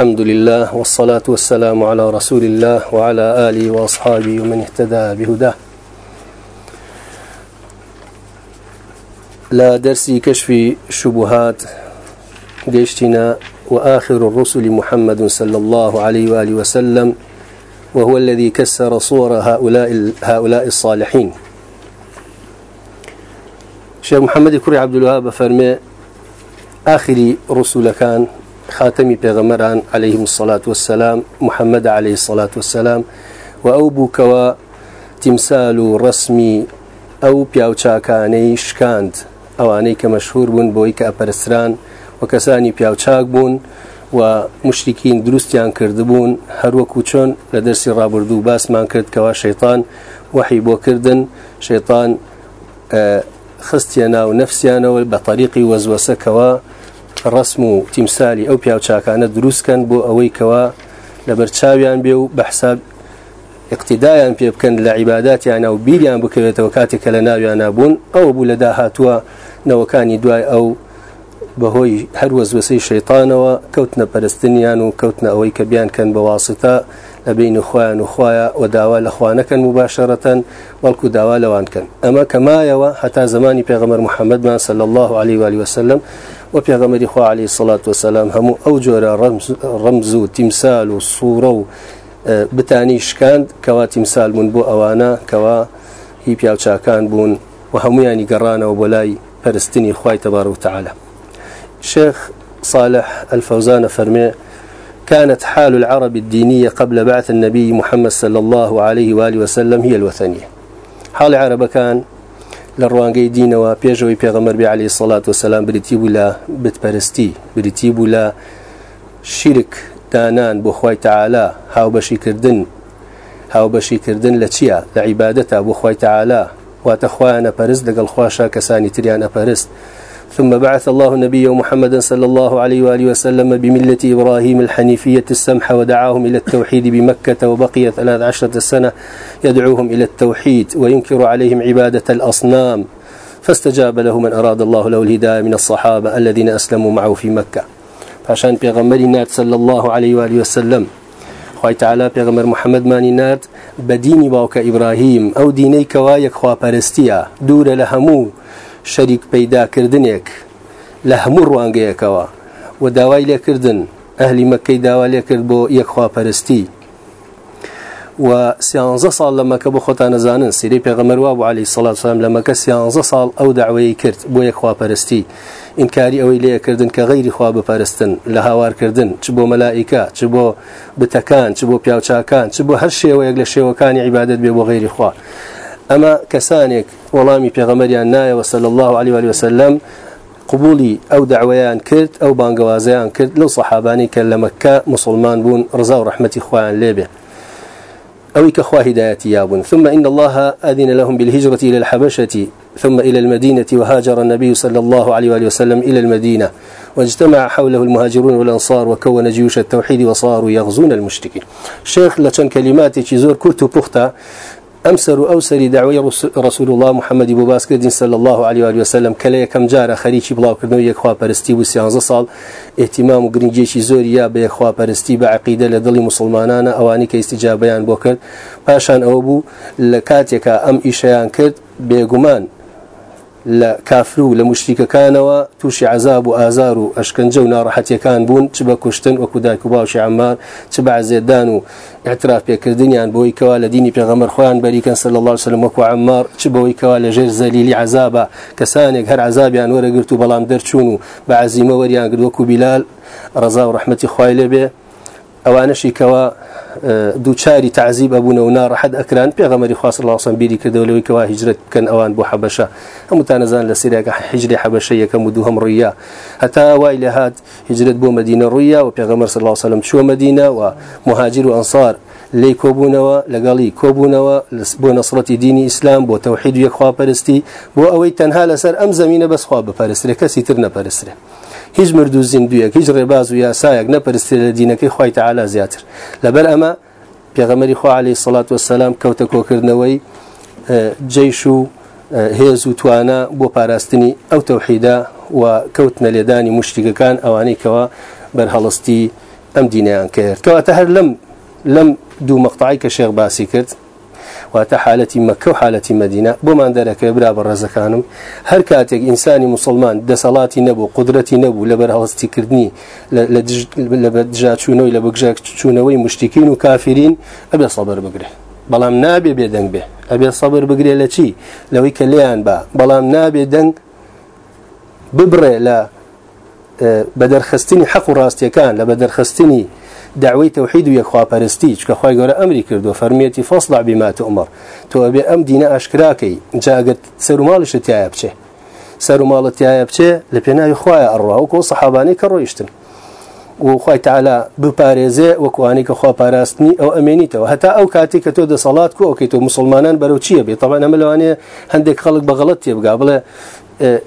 الحمد لله والصلاة والسلام على رسول الله وعلى آله وأصحابه ومن اهتدى بهداه. لا درسي كشف شبهات جيشتنا وآخر الرسل محمد صلى الله عليه وآله وسلم وهو الذي كسر صور هؤلاء هؤلاء الصالحين. شيخ محمد كري عبد الوهاب فرمي آخر رسول كان خاتمي بيغمران عليهم الصلاة والسلام محمد عليه الصلاة والسلام. وأوبو كوا تمثال رسمي أو بياوچاكاني شكاند أواني كمشهور بون بويك أبرسران وكساني بياوچاك بون و مشركين دروستيان كردبون هروكو چون لدرسي رابردو باس مان كرد كوا شيطان وحي بو كردن شيطان آه خستيانا ونفسيانا بطريق وزوسة كوا رسم و تیمسالی ئەو پیاوچاکانە دروستکەن بۆ ئەوەی کەوا لە بەرچاویان بێ و بە حساب اقتدایان پێ بکەن لە عیباداتیان و بیریان بکەوێتەوە کاتێکە لە ناویان نبوون ئەو بوو لە داهاتووە نەوەکانی دوای ئەو بەهۆی هەروەزوەسەی شەیطانەوە کەوتنە پەرستنیان و کەوتنە ئەوەی کە بیان کەن بە لبين خوان وخوايا وداوا لخوانك مباشرة والكو داوا لوان كان أما كما يوا حتى زماني بيغمر محمد صلى الله عليه وآله وسلم وبيغمر إخوة عليه الصلاة والسلام هم أوجور رمز, رمز تمثال وصورة بتانيش كان كوا تمثال من بو أوانا كوا هي بياوچا كان بون وهمياني قرانا وبلاي فرستني إخوة تبارك وتعالى. شيخ صالح الفوزان فرمي كانت حال العرب الدينية قبل بعث النبي محمد صلى الله عليه وآله وسلم هي الوثنية. حال العرب كان للروانجي دين وبيجوي بيغمر بي عليه الصلاة والسلام بريتيبو لا بتبرستي بريتيبو لا شرك دانان بخواي تعالى هاو بشي كردن هاو بشي كردن لتشيا لعبادته بخواي تعالى واتخوانا برست لقل خواشا كساني تريانا برست ثم بعث الله النبي محمدا صلى الله عليه وآله وسلم بملة إبراهيم الحنيفية السمحة ودعاهم إلى التوحيد بمكة وبقي ثلاث عشرة سنة يدعوهم إلى التوحيد وينكر عليهم عبادة الأصنام. فاستجاب له من أراد الله له الهداية من الصحابة الذين أسلموا معه في مكة. فعشان بيغمر صلى الله عليه وآله وسلم. خوي تعالى بيغمر محمد ماني نات بديني باوك إبراهيم أو ديني كوايك خوا پرستيا دور لهمو شەریک پەیداکردنێک لە هەموو ڕوانگەیەکەوە. و داوای لێکردن ئەهلی مەکەی داوا لێ کرد بۆ یەکخواپەرستی و سیانزە ساڵ لە مەکە بۆ خۆتان نەزانن سری پێغەمەروا بۆ علی سەڵات سلام لە مەکە سیانزە ساڵ ئەو داوایی کرد بۆ یەکخواپەرستی ئینکاری ئەوەی لێکردن کە غیری خوا بپەرستن لە هاوارکردن چ بۆ مەلائیکا چ بۆ بتەکان چ بۆ پیاوچاکان چ بۆ هەر شێوەیەک لە شێوەکانی عیبادت بێ بۆ غیری خوا. ئەمە کەسانێک وەڵامی پێغەمەریان نایەوە سەل الله عليه وسلم قبولی ئەو داوایان کرد ئەو بانگوازیان کرد لەو صحابانی کە لە مەکە مسلمان بوون ڕزا و ڕحمەتی خۆیان أو كخوا هدايتي يابون ثم إن الله أذن لهم بالهجرة إلى الحبشة ثم إلى المدينة وهاجر النبي صلى الله عليه وآله وسلم إلى المدينة واجتمع حوله المهاجرون والأنصار وكون جيوش التوحيد وصاروا يغزون المشركين. شيخ لتن كلمات زور كرت بختا أمسر أوسري دعوي رسول الله محمد بو باسكردين صلى الله عليه وآله وسلم. كلا كم جارة خريشي بلاو كردنو يكخوا پرستي بو سيانزة صال اهتمام وگرنجيشي زوريا بيخوا پرستي بعقيدة لدل مسلمانانا اواني كاستجابيان بو کرد. پاشان أو بو لكاتيكا ام إشيان كرد بيقمان لە کافر و لە مشتیکەکانەوە تووشی عذاب و ئازار و ئەشکنجە و ناڕەحەتیەکان بوون چ بە وەکو عمار چ بە عزێدان و اعتراف پێکردنیان بۆی کەوا لە دینی پێغەمەر خۆیان بەریکەن سل الله وسلم وەکو عمار چ بەوەی کەوا لە ژێر زەلیلی عذابە کەسانێک هەر عذابیان وەرەگرت و بەڵام دەرچوون و بە عزیمە وەریان گردوەکو بیلال ڕزا و ڕحمەتی خوای لێبێ ئەوانەشی کەوا دووچاری تعزیب ئەبوون و ناڕەحەت ئەکران پێغەمەری خواست لاسم بیری کردەوەی کەوا هیجرت بکەن ئەوان بۆ حەبەشە هەمووتانەزان لە سیرێکە هیجری حەبەشە یەکەم و دوو هەم ڕوویە هەتا وای لە هاات هیجرت بۆ مدینە ڕوویە و پێغەمەر سڵ سلم چوە مدینە و مهاجر و ئەنسار لی کۆبوونەوە لەگەڵی کۆبوونەوە بۆ نەسڵەتی دینی ئیسلام بۆ تەوحید و یەخواپەرستی بۆ ئەوەی تەنها لەسەر ئەم زمینە بەسخوا بپەرسترێ کەسی تر نەپەرسترێ هیچ مردوو زیندویەک هیچ ڕێباز و یاسایەک نەپەرستی لە دینەکەی خی تعالا زیاتر. لەبەر ئەمە پێغەمەری خوا عليه سڵات وسلام کەوتە کۆکردنەوەی جیش و هێز و توانە بۆ پاراستنی ئەو تەوحیدا و کەوتنە لێدانی مشتیگەکان ئەوانەی کەەوە بەرهەڵستی أم دينيان كير كواتهر لم لم دو مقطعي كشيخ باسي كرت واتە حالەتی مەکە و حالەتی مدینە بۆمان دەرەکە برا بە ڕێزەکانم مسلمان دەسەڵاتی نەبوو قدرەتی نەبوو لەبەر هەڵستیکردنی لە دژاچوونەوەی لە بگژە چوونەوەی مشتین و کافرین ئەبێ سەبەر بگرێ. بەڵام نابێ بێدەنگ بێ. ئەبێ سەبر بگرێ لە چی؟ لەوەی کە لیان بە بەڵام نابێ دەنگ ببڕێ لە بەدەرخستنی حەق دعوی توحید و یەخوا پەرستی چکە خی گەورە ئەمری کردو فەرمیەتی فەصل بما تؤمر تۆ ئەبێ ئەم دینە ئاشکراکەی جاگەت سەر و ماڵشت تایە بچێ سەر و ماڵت تایە بچێ لە پێناوی خخوایە ئەڕوا و کۆ سەحابانی کە ڕۆیشتن وخوای تعالا بپارێزێ وەکوانی کە خوا پاراستنی ئەو ئەمێنیتەوە هەتا ئەو کاتی کە تۆ دەسەڵات کو ئۆکەیت و مسلمانان بەرەو چییە بێت تەوان ئەمە لەوانەیە هەندێک خەڵک بەغڵت تێبگا بڵێ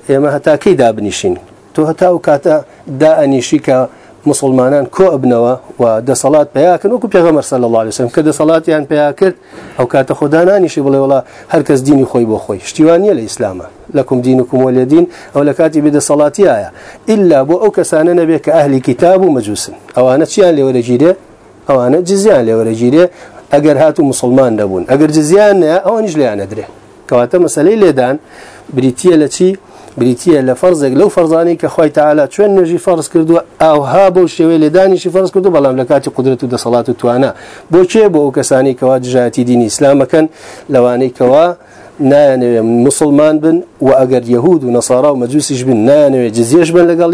ئێمە هەتاکەی دابنیشین تۆ هەتا ئەو کاتە دائنیشی کە مسلمانان کۆ ئەبنەوە و دەسەڵات پیاکن وەکو پێغەمەر صلی الله عليه وسلم. کە دەسەڵاتیان پیا کرد ئەو کاتە خۆدانانیشی بڵێ وڵا هەرکەس دینی خۆی بۆ خۆی شتیوانیە لە ئیسلامە لەکم دینکم وەلێدین ئەو لە کاتی بێدەسەڵاتی ئایا ئللا بۆ ئەو کەسانە نەبێت کە ئەهلی کتاب و مەجووسن ئەوانە چیان لێوەرەگیرێ ئەوانە جزیان لێوەرەگیرێ ئەگەر هات و مسلمان دەبوون ئەگەر جزیان نە ئەوانیش لیانە درێ کەواتە مەسلەی لێدان بریتە لە چی بریتە لە فەرزێک لەو فەرزانی کە خۆی تعالا چێن نوێژی فەرز کردو ئاوها بۆ شێوەی لێدانیشی فەرز کردو بەڵام لە کاتی قدرەت و دەسەڵات و توانە. بۆچێ بۆ ئەو کەسانی کەوا دژاتی دینی ئیسلامەکەن لەوانەی کەوا نایانەوێ مسلمان بن و ئەگەر یهود و نەسارا و مەجووسیش بن نایانەوێ جزیێش بن لەگەڵ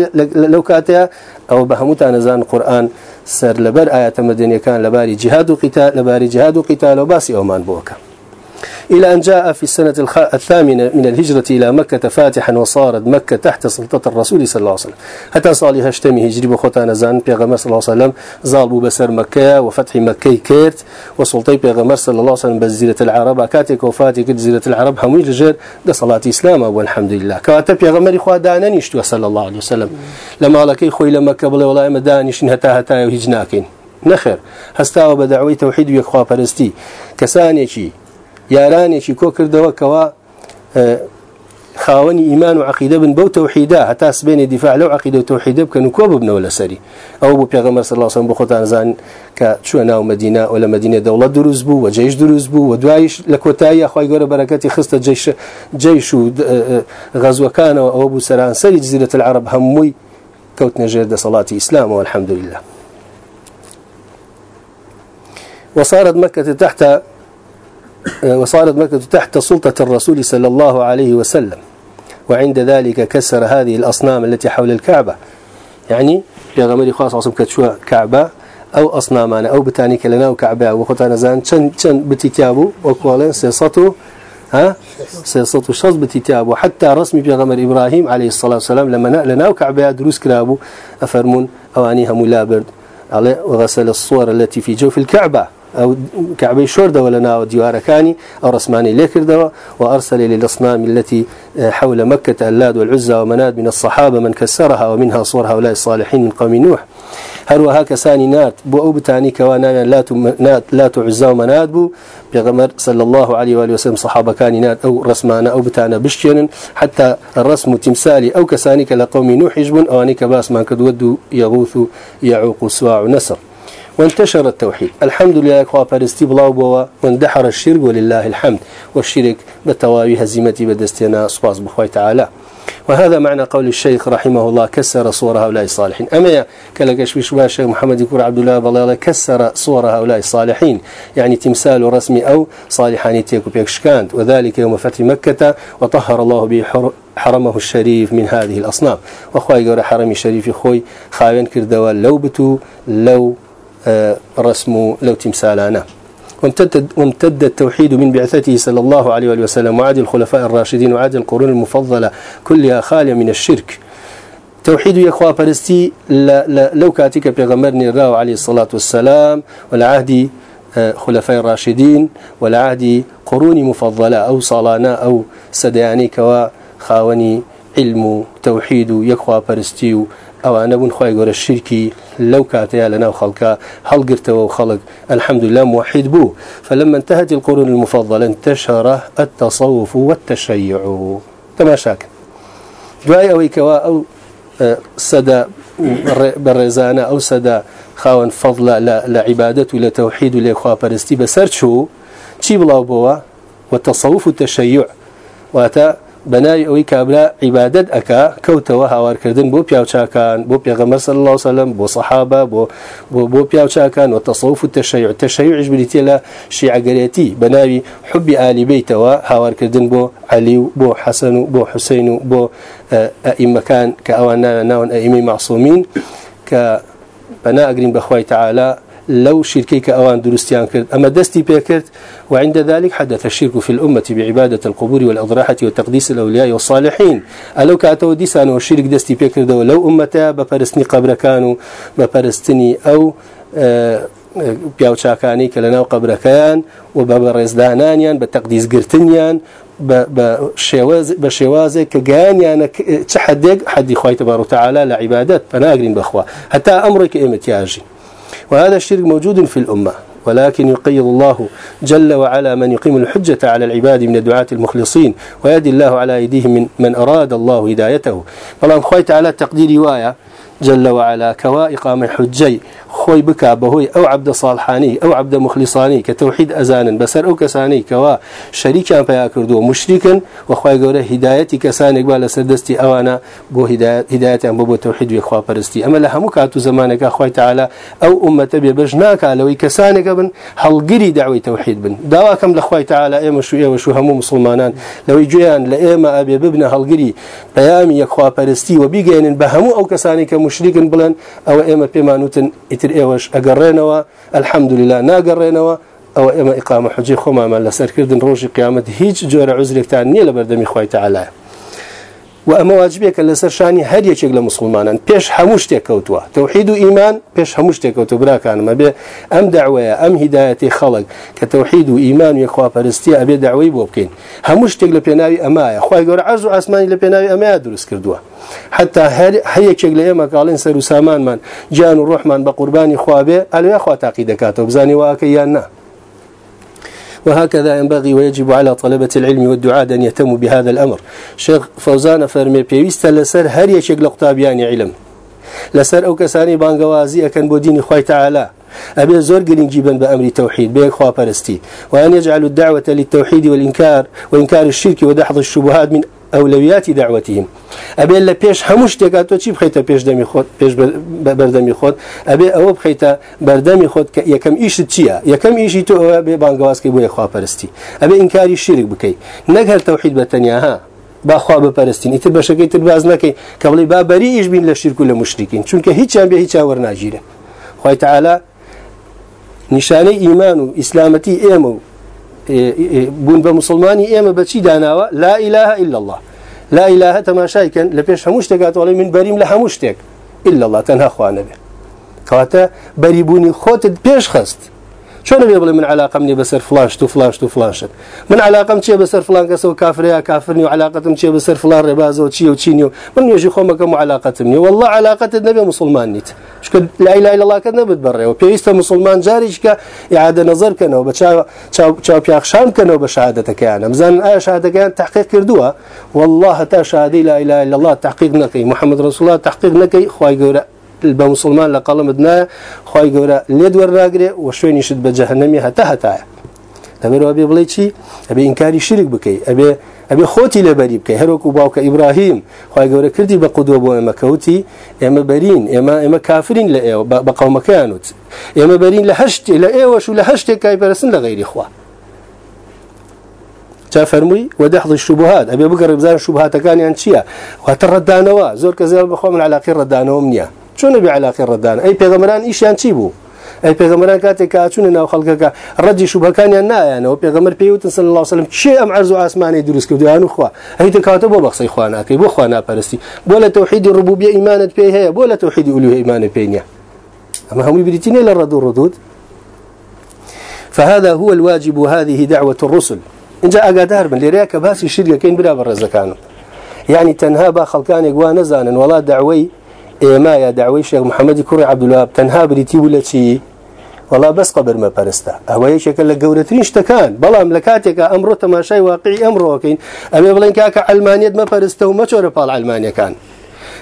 لەو کاتەیە. ئەوە بە هەمووتان نەزان قورآن سەر لەبەر ئاەتە مەدەنیەکان لەباری جهاد و قیتا لەباری جهاد و قیتالەوە باسی ئەومان بۆکە. إلى أن جاء في السنة الثامنة من الهجرة إلى مكة فاتحا وصارت مكة تحت سلطة الرسول صلى الله عليه وسلم. حتى صالح هشتمي هجري بخوتان زان بيغمر صلى الله عليه وسلم ظالبوا بسر مكة وفتح مكة كيرت وسلطي بيغمر صلى الله عليه وسلم بزيرة العرب كاتك وفاتك جزيرة العرب هموي لجر ده صلاة إسلام والحمد لله كاتب بيغمر إخوة دانانيش صلى الله عليه وسلم. لما لكي خوي لمكة بلا والله ما دانيش هتا هتا وهجناكين نخر هستاوە بە داوای تەوحید و یەکخواپەرستی کەسانێکی یارانێکی کۆ کردەوە کەوا خاوەنی ئیمان و عقیدە بن بەو تەوحیدا هەتا سبێنی دیفاع لەو عقیدە و تەوحیدە بکەن و ببنەوە لەسەری؟ ئەو بۆ پێغەمەر صلی الله علیه و بۆ خۆتان زان کە چوە ناو مدینە و لە مدینە دەوڵەت دروست بوو و جێش دروست بوو و دوایش لە کۆتایی خی گەورە بەرەکەتی خستە جێش و غەزوەکانەوە ئەوە بوو سەرانسەری جزیرەت العرب هەمووی کەوت نەژێر دەسەڵاتی ئیسلام والحمد لله وصارت مكة تحت وصارت مكة تحت سلطة الرسول صلى الله عليه وسلم. وعند ذلك كسر هذه الأصنام التي حول الكعبة. يعني في غمري خاص عصم كتشوى كعبة أو أصنامنا أو بتاني لنا وكعبة وخطانا زان شن شن بتتيابو وقولين سيصته ها؟ سيصته شخص بتتيابو حتى رسمي في غمر إبراهيم عليه الصلاة والسلام لما لنا وكعبة دروس كلابو أفرمون أوانيها ملابرد وغسل الصور التي في جوف الكعبة. أو كعبي شورد ولا ناو ديواركاني أو رسماني ليكردوا وأرسل للأصنام التي حول مكة اللاد والعزى ومناد من الصحابة من كسرها ومنها صور هؤلاء الصالحين من قوم نوح. هروها كساني نات بو أو بتاني كوانا لا لا تعزى ومناد بو. بيغمر صلى الله عليه وآله وسلم صحابة كان نات أو رسمانا أو بتانا بشتين حتى الرسم تمثالي أو كساني كلقوم نوح يجبن أو أنيك باس ما كدود يغوث يعوق سواع نسر وانتشر التوحيد. الحمد لله أخوة فارستي بلاو بوا واندحر الشرك ولله الحمد. والشرك بالتواوي هزيمتي بدستنا سباس بخوي تعالى. وهذا معنى قول الشيخ رحمه الله كسر صور هؤلاء الصالحين. أما كلكش بشبه الشيخ محمد يكور عبد الله بالله كسر صور هؤلاء الصالحين. يعني تمثال رسمي أو صالحان تيكو بيكشكانت وذلك يوم فتح مكة وطهر الله به حرمه الشريف من هذه الأصنام. وأخوي يقول حرمي الشريف خوي خاوين كردوا لو بتو لو رسم لو تمثالانا وامتد, التوحيد من بعثته صلى الله عليه وسلم وعاد الخلفاء الراشدين وعاد القرون المفضلة كلها خالية من الشرك. توحيد يخوى فرستي لو كاتك بيغمرني الراو عليه الصلاة والسلام والعهد خلفاء الراشدين والعهد قرون مفضلة أو صلانا أو سدياني كوا خاوني علم توحيد يخوى فرستي ئەوانە بوون خی گەورە شرکی لەو کاتەیە لەناو خەڵکە هەڵگرتەوە و خەڵک الحمد لله موحد بوو فلما انتهت القرون المفضلة انتشر التصوف والتشيع. تماشاك دوای ئەوەی کەوا ئەو سدا برزانة أو سدا خاون فضل لعبادة لتوحيد لإخوة برستي بسرشو چی بڵاو بووە وتصوف التشيع واتا بناوی ئەوەی کابرا عیبادت ئەکا کەوتەوە هاوارکردن بۆ پیاوچاکان بۆ پێغەمەر صلی الله وسلم بۆ صحابە بۆ بۆ بۆ پیاوچاکان و تصوف التشيع التشيع بریتە لە شیعگەرێتی بناوی حبی ئالی بیتەوە هاوارکردن بۆ علی و بۆ حەسەن و بۆ حوسین و بۆ ئەئیمەکان کە ئەوان ناون ئەئیمەی معصومین کە بەنا ئەگرین بەخوای تعالی لو شركيك أوان درستيان كرد. أما دستي بيكرد وعند ذلك حدث الشرك في الأمة بعبادة القبور والأضراحة وتقديس الأولياء والصالحين. ألو كاتو ديسان وشرك دستي بيكرد ولو أمتا بفرستني قبر كانوا بفرستني أو آه پیاوچاکانی کە لەناو قبرەکەیان و بە بە ڕێزدانانیان بە گرتنیان بە شێوازێک کە گیانیانە چ حدێک تبار و تعالا لە عیبادت بەناگرین بخوا هەتا ئەمڕێک وهذا الشرك موجود في الأمة ولكن يقيض الله جل وعلا من يقيم الحجة على العباد من الدعاة المخلصين ويدي الله على أيديهم من, من أراد الله هدايته. فالله خويت على تقدير وايا جل وعلا كوا إقامة حجي. خوي بكا بهوي أو عبد صالحاني أو عبد مخلصاني كتوحيد أزانا بسر أو كساني كوا شريكا بيا كردو مشركا وخوي قولة هدايتي كساني قبال سردستي أوانا بو هداية هداية بو, توحيد ويخوا برستي أما لها مكاتو زمانك أخوي تعالى أو أمة ببجناك كساني قبن هلقري دعوي توحيد بن. دواكم لأخوي تعالى إيما شو إيما شو همو مسلمانان. لو يجيان لإيما أبي ببنا هلقري بيامي يخوا برستي وبيجين بهمو أو كساني كمشركا بلن أو إيما بيمانوتن ئیتر ئێوەش ئەگەڕێنەوە الحەمدللا ناگەڕێنەوە ئەوە ئێمە ئقامە حجی خۆمامان لەسەرکردن ڕۆژی قیامەت هیچ جۆرە عزرێکتان نییە لە بەردەمی خۆی تعالایە و ئەمە واجبێکە لەسەر شانی هەر یەکێک لە مسلمانان. پێش هەموو شتێک کەوتووە. تەوحید و ئیمان پێش هەموو شتێک کەوتو براکانمە بێ ئەم داوەیە ئەم هیدایەتی خەڵک کە تەوحید و ئیمان و یخواپەرستی ئەبێ داوای بۆ بکەین. هەموو شتێک لە پێناوی ئەمایە. خی گەورە عرز و ئاسمانی لە پێناوی ئەمەیە دروست کردووە. حتا هەیەکێک لە ئێمە کاڵین سەر و سامانمان گیان و ڕۆحمان بە قوربانی خوابێ ئەلوێ خوا تاقی دەکاتەوە. بزانی واکە وهكذا ينبغي ويجب على طلبة العلم والدعاء أن يهتموا بهذا الأمر. شيخ فوزان فرمي بيويست لسر هر يشيك لقطابيان علم. لسر أو كساني بانقوازي أكن بودين خوي تعالى. أبي زور جيبا بأمر التوحيد بيك خوا وأن يجعل الدعوة للتوحيد والإنكار وإنكار الشرك ودحض الشبهات من أولويات دعوتهم. أبي إلا بيش هموش تكاتو تشي بخيتا بيش دمي خود بيش بردمي خود؟ أبي أو بخيتا بردمي خود يكم إيش تشيا؟ يكم إيش تو أبي بانقواز كي بوي خوا برستي أبي إنكاري الشرك بكي. نقهر توحيد بتنيا ها؟ باخوا بپەرستین ئیتر بەشەکەی تر باز نەکەی کەڵی با بەریش بین لە شرک و لە مشتین چونکە هیچیان بێ هیچ وەرناگیرە خی تعالا نیشانەی ئیمان و ئیسلامەتی ئێمە و بون بمسلماني إيما بتشي داناوا لا إله إلا الله. لا إله تماشای کن لپیش هموش تکات ولی من بریم لهموش تک إلا الله تنها خوانه به کاتا بریبونی خودت پیش خست. شلون بيقول من علاقة مني بسر فلان تو فلان تو فلان من علاقة مشي بسر فلان كسو كافر يا كافرني وعلاقة مشي بسر فلان رباز وشي وشيني من يجي خومك مو علاقة مني والله علاقة النبي مسلمان نيت. شكل لا إله إلا الله كنا بتبرر وبيست مسلمان جاري شكا إعادة نظر كنا وبتشا تشا تشا بيخشان كنا وبشهادتك يعني مزان آية شهادتك يعني تحقيق كردوها والله تا شهادة لا إله إلا الله تحقيق نكي محمد رسول الله تحقيق نكي خواي بە مسلمان لە قەڵمت نایە خی گەورە لێ دوەرناگرێ و شوێنیشت بە جەهنەمی هەتا هەتایە. لەبەرەوە بێ بڵێ چی؟ ئەبێ ئینکاری شرک بکەیت ئەبێ ئەبێ خۆتی لەبەری بکەی. هەروکو باوکە ئیبراهیم خی گەورە کردی بە قودۆ بۆ ئێمە کەوتی ئێمە بەرین ئێمە ئێمە کافرین لە ئێوە بە قەومەکەیانوت ئێمە بەرین لە هەشتێ لە ئێوەش و لە هەشتێک کای پەرسن لە غیری خوا. جا فەرمووی وەدەحڵی شوبهات ئەبێ بگەڕ بزان شوبهاتەکانیان چییە؟ واتە ڕەدانەوە زۆر کە زێڵ بخۆ من علاقی ڕەدانەوەم نییە. چۆن نبی علاقی ڕدان ئەی پێغەمەران ئیشیان چی بوو؟ ئەی پێغەمەران کاتێک کاچوونە ناو خەڵکەکە ڕەدی شوبەکانیان نایەنەوە پێغەمەر پێوتن سن الله وسلم چێ ئەم عرض و ئاسمانی دروست کردویان خوا. ئەی کاتە بۆ بەخسەی خواناکەی بۆ خوا ناپەرستی. بۆ لە تەوحیدی ڕبوبیە ئیمانت پێی هەیە بۆ لە تەوحیدی ئولوه ئیمانە بریتینێ لە ڕەد و ڕدود. فهذا هو الواجب وهذه دعوة الرسل. إن جاء أقادار من لرياك باسي شرقة كين بلا برزكانه يعني تنها با خلقان يقوى نزانا ولا دعوي ئێمە یا داوای شێخ محەممەدی کوڕی عبدولاب تەنها بریتی بوو لە چی؟ وڵا بەس قبر مەپەرستە ئەوە یەکێکە لە گەورەترین شتەکان. بەڵام لە کاتێکە ئەمڕۆ تەماشای واقعی ئەمڕۆکەین ئەمێ بڵێن کاکە ئەلمانیت مەپەرستە و مەچۆرە پاڵ ئەلمانیەکان.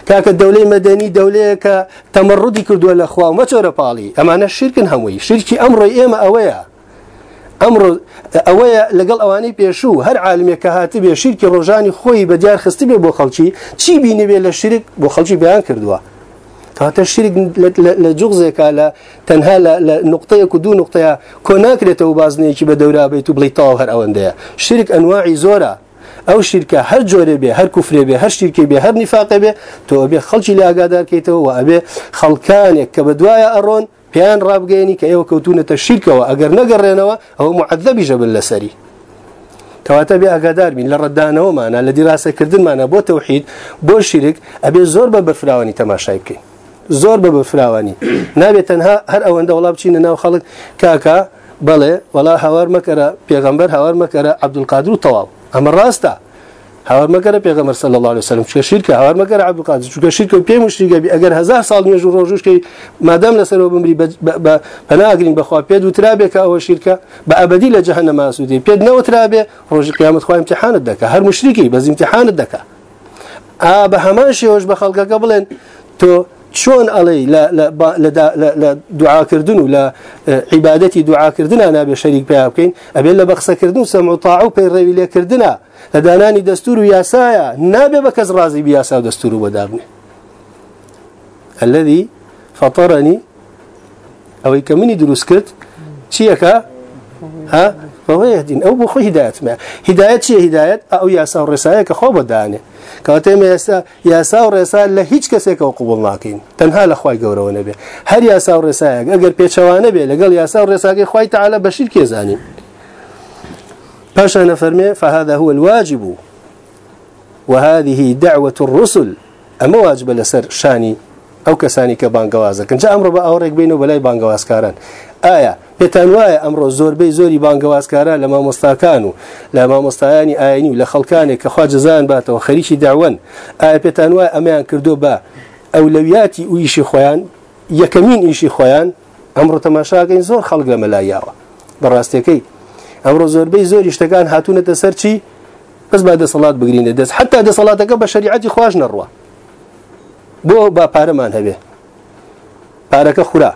كاك الدولة مدني دولة كتمردي كردوا الأخوة وما بالي أما أنا الشرك هموي شركي أمر إيما أويا أمر أويا لقل أواني بيشو هر عالمي كهاتي بي شركي رجاني خوي بديار خستي بي بو خلشي چي بيني بي للشرك بو خلشي بيان كردوا كهات الشرك لجغزك على تنها لنقطة كدو نقطة كوناك لتوبازني كي بدورا بيتو بليطاو هر أوان شرك أنواعي زورا أو شركه هر جوره به هر كفر به هر شركه به هر نفاق به تو به خلچ لا کیته و ابي خلکان کبدوایا ارون پیان ڕابگەێنی کە ئێوە کەوتونەتە شیرکەوە. ئەگەر نەگەڕێنەوە ئەوە مععذەبی ژەبن لەسەری. کەواتە بێ ئاگادار بین لە ڕدانەوەمانە لە دیراسەکردنمانە بۆ تەوحید بۆ شیرک ئەبێ زۆر بە بەفراوانی تەماشای بکەین. زۆر بە بەفراوانی نابێت تەنها هەر ئەوەندە وڵا بچینە ناو خەڵک. کاکا بەڵێ وڵا هاوار مەکەرە پێغەمبەر هاوار مەکەرە عەبدولقادر و تەواو. ئەمە ڕاستە. هاور مگر پیغمبر صلی الله علیه و سلم چه شرک هاور مگر عبد القادر چه شرک پی مشرک بی اگر هزار سال میجو روجوش که مادام لسر و بمری بناگرین بخوا پید و ترابه که أو شرک با ابدی لجهنم اسودی پید نو ترابه روز قیامت خو امتحان دکه هر مشرکی بس امتحان دکه ا به همان شیوش به قبلن تو شون علي لا لا لا لا لا دعاء كردن ولا عبادتي دعاء كردن أنا بشريك بها بكين أبي لا بخس كردن سمع طاعو ربي كردنا لداناني دستور ياسايا نابي بكز رازي بياسا دستور ودابني الذي فطرني أو يكمني دروس كرت شيكا ها؟ فهو يهدين أو بخو هداية ما. هداية شيء هداية؟ أو ياسا الرسالة كخوب دانه كاتم ياسا ياسا ورسالة لهيج كسيك وقبول ناكين تنها لخواي قورو نبي هل ياسا ورسالة أجر بيتشوانه بي لقال ياسا ورسالة خواي تعالى بشير كيزاني باشا نفرمي فهذا هو الواجب. وهذه دعوة الرسل. أما واجب لسر شاني أو كساني كبانقوازا كان جاء أمر بأوريك بينه بلاي بانقواز كاران آية پێتان وایە ئەمڕۆ زۆربەی زۆری بانگەوازکاران لە مامۆستاکان و لە مامۆستایانی ئاینی و لە خەڵکانێک کە خوا جزان باتەوە خەریکی داوەن. ئایا پێتان وایە ئەمەیان کردو بە ئەولەویاتی و ئیشی خۆیان یەکەمین ئیشی خۆیان ئەمڕۆ تەماشاگەین زۆر خەڵک لە مەلایاوە بەڕاستەکەی ئەمڕۆ زۆربەی زۆری شتەکان هاتوونەتە سەرچی بەس با دەسەڵات بگرینە. دەست حتا دەسەڵاتەکە بە شریعەتی خوۆش نەڕوە. بۆ با پارەمان هەبێ. پارەکە خورا.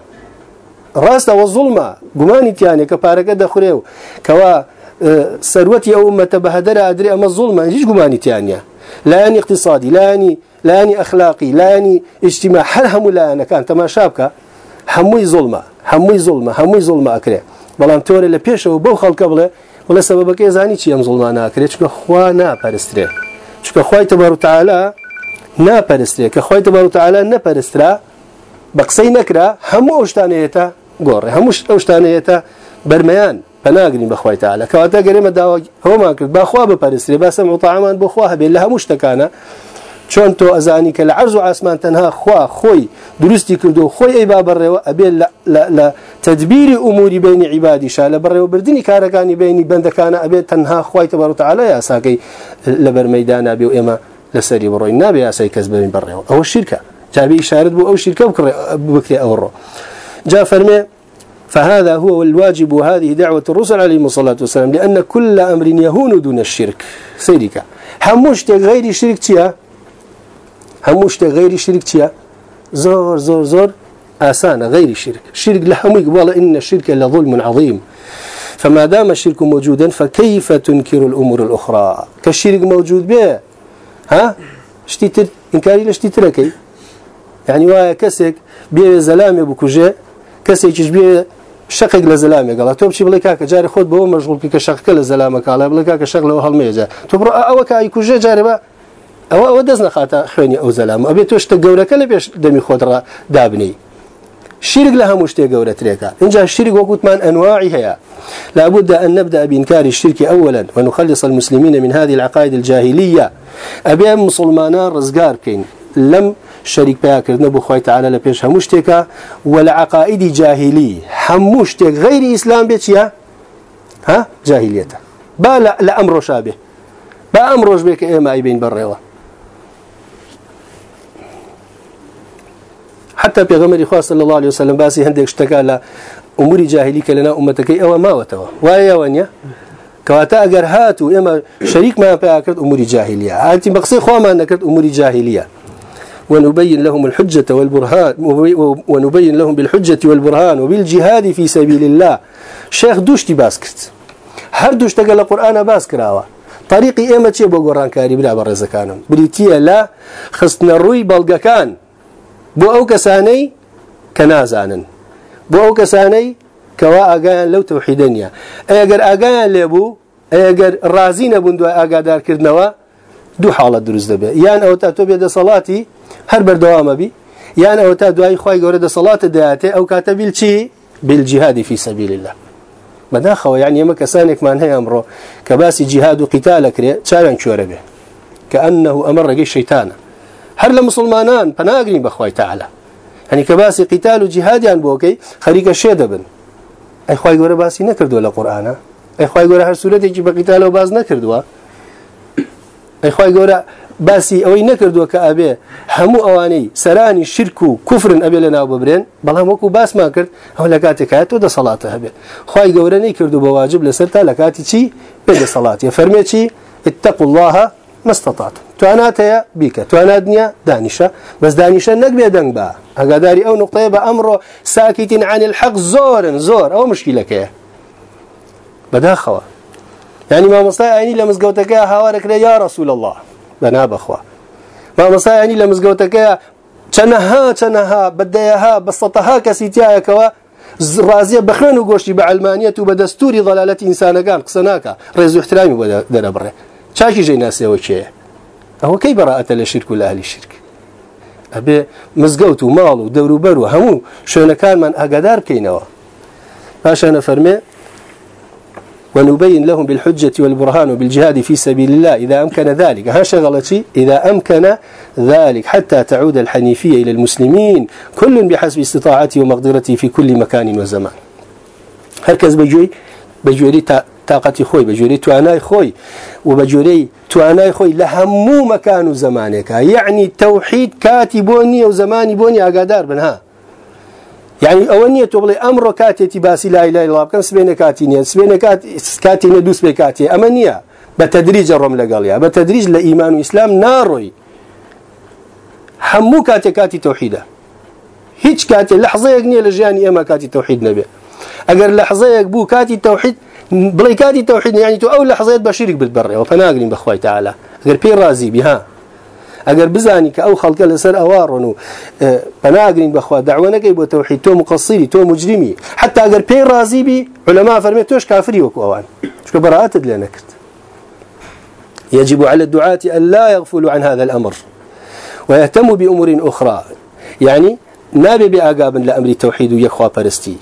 ڕاستە وە زوڵمە گومانی تیانێک کە پارەکە دەخورێ و کەوا سەروەتی ئەو مەتە بە هەدەرە ئەدرێ ئەمە زوڵمە گومانی تیانە لایانی اقتصادی لایانی لایانی ئەخلاقی لایانی اجتماع هەر هەموو لایەنەکان تەماشا بکە هەمووی زوڵمە هەمووی زوڵمە هەمووی زوڵمە ئەکرێ بەڵام تۆرە لە پێشەوە بەو خەڵکە بڵێ وڵە سەبەکەی زانی چی ئەم زوڵمان ناکرێت چکە خوا ناپەرسترێ چکە خی تەبار و تعالا ناپەرسترێ کە خی تەبار و تعالا نەپەرسترا بە قسەی نەکرا هەموو ئەو شتانەیەتە گۆڕێ هەموو ئەو شتانەیەتە بەرمەیان پناگرین بەخوای تعالی کەواتە گەرێمە داوا هەومان کرد باخوا بپەرستێ باسە متعامان بخوا هەبێت لە هەموو شتەکانە چۆن تۆ ئەزانی کە لە عرز و تەنها خوا خۆی دروستی کردو خۆی ئەی با بەڕێوە ئەبێ لە تدبیری ئوموری بینی عیبادیشا لە بەڕێوەبردننی کارەکانی بینی بەندەکانە ئەبێت تەنها خی تەبارتەعاالە یاساکەی لە بەرمەدانا بێ و ئێمە لەسەری بڕۆی نابێ یاسای کەس ببین بەڕێەوە ئەوە شیرکە. جابی شارد بوو ئەو شیرکە بکرێ ئەوڕۆ. جا فەرمێ فهذا هو الواجب وهذه دعوة الرسل عليهم الصلاة والسلام لأن كل أمر يهون دون الشرك. سيرك هموشت غير شرك تيا؟ هموشت غير شرك تيا؟ زور زور زور آسان غير شرك. شرك لهم يقبل إن الشرك لظلم عظيم. فما دام الشرك موجودا فكيف تنكر الأمور الأخرى؟ كالشرك موجود به. ها؟ شتيتر إنكاري لشتيتركي يعني وايا كسك بيه زلامي بكوجه كسيكش بيه شقێک لە زەلامێک گەڵا تۆ بچی بڵێ کاکە جارێ خۆت بەوە مەژغڵکی کە شەقەکە لە زەلامە کاڵای بڵێ کاکە شەق لەوە هەڵمێجا تۆ بڕ ئەوە کای کوژێ جارێ بە ئەوە ئەوە دەست نەخاتە خوێنی ئەو زەلام ئەبێت تۆ شتە گەورەکە لە پێش دەمی خۆتڕ دابنی. شرك لها مشتي قولة تريكا جاء الشرك وقتمان أنواعي هي لابد أن نبدأ بإنكار الشرك أولا ونخلص المسلمين من هذه العقائد الجاهلية أبي مسلمان رزقار كين لم شەریک پیاکردنە بۆ خۆی تعاالە لە پێش هەموو شتێکە و لە عقائدی جاهلی هەموو ها؟ جاهلیەتە با لە ئەم با ئەم ڕۆژ بێ ئێمە ئایبین بەڕێوە. حتى پێغەمەری خوا صلی الله عليه وسلم باسی هەندێک شتەکە لە ئوموری جاهلی کە لەنا ئومەتەکەی ئەوە ماوەتەوە. وایەوە نیە کەواتە ئەگەر هات و ئێمە شەریکمان پێ کرد ئوموری جاهلیە هاتی بەقسەی خوامان ئوموری جاهلیە ونبين لهم الحجة والبرهان ونبين لهم بالحجة والبرهان وبالجهاد في سبيل الله. شيخ دوشتي باسكت هر دوش تقل القرآن باسكراوا طريقي إيما تيه بو قرآن كاري بلا برزكانم بريتيا لا خصنا الروي بلغكان بو أو كساني كنازانا بو أو كساني كوا أقايان لو توحيدنيا أقر أقايان لبو أقر رازين بندو أقادار كردنوا دو حالة دروز دبي يان أو تاتو بيد صلاتي هر بردوام بي أو تاتو أي خواهي قورد صلاة دياتي أو كاتب الشي بالجهاد في سبيل الله بداخل يعني يما كسانك ما هي أمره كباس جهاد وقتال كري شارن شوربه كأنه أمر رجي الشيطان هر لمسلمانان فناقرين بخواي تعالى يعني كباس قتال وجهاد يعني بوكي خريق الشيدة بن أي خواهي قورا باسي نكردوا لقرآن أي خواهي قورا هر سورة ئەیخوای گەورە باسی ئەوەی نەکردووە کە ئەبێ هەموو ئەوانەی سەرانی شرک و کوفرن ئەبێ لە ناو ببرێن بەڵام وەکو باسمان کرد ئەو لە کاتێکایە تۆ دەسەڵاتە هەبێت خی گەورە نەیکرد و بە واجب لەسەر تا لە کاتی چی؟ پێ دەسەڵاتیە. فەرمێکی اتقوا الله مستطعت تواناتەیە بیکە. توانات نییە؟ دانیشە. بەس دانیشە نەکبێ دەنگ بە. ئەگاداری ئەو نقطەیە بە ئەمڕۆ ساکیتین عن الحەق زۆرن زۆر. ئەو مشکیلەکەیە بەداخەوە. يعني ما مصطفى يعني لمزقوتك هاورك يا رسول الله. بنا بخوا ما مصطفى يعني لمزقوتك چنها چنها بديها بسطها كسيتيا كوا. رازية بخين وقوشي بعلمانية وبدستوري ضلالة إنسان قال قصناك. رئيس احترامي بدا دربره شاكي جاي ناس يوشيه هو كي براءة للشرك ولا أهل الشرك؟ أبي مزقوت ومال ودور وبر وهمو شو كان من أقدار كينوا. فاشا نفرمي ونبين لهم بالحجة والبرهان وبالجهاد في سبيل الله إذا أمكن ذلك. ها شغلتي؟ إذا أمكن ذلك. حتى تعود الحنيفية إلى المسلمين. كل بحسب استطاعته ومقدرته في كل مكان وزمان. هركز بجوي. بجوري طاقتي خوي. بجوري تواناي خوي. وبجوري تواناي خوي. لهمو مكان وزمانك. يعني توحيد كاتبوني وزماني بوني أقدار بنها. يعني أولنية تبلي أمر كاتي باسي لا إله إلا الله كم سبينة كاتينيا سبينة كات كاتينيا دوس بكاتي أمنية بتدريج الرمل قال يا بتدريج لإيمان وإسلام ناروي حمو كاتي كاتي توحيده هيج كاتي لحظة يقنية لجاني أما كاتي توحيد نبي أجر لحظة يقبو كاتي توحيد بلي كاتي توحيد يعني تو أول لحظة بشيرك بالبر وفناقلين بخواي تعالى أجر بير رازي بها اگر بزانی که أو خلق لسر اوارن و بناگرین بخوا دعوه نکی بو توحید تو مقصری تو مجرمی. حتی اگر پی راضی بی علماء فرمی توش کافری وکو اوان. شو براءت كرت يجب على الدعاة أن لا يغفلوا عن هذا الأمر ويهتموا بأمور أخرى يعني نابي بأقاب لأمر التوحيد يخوى برستي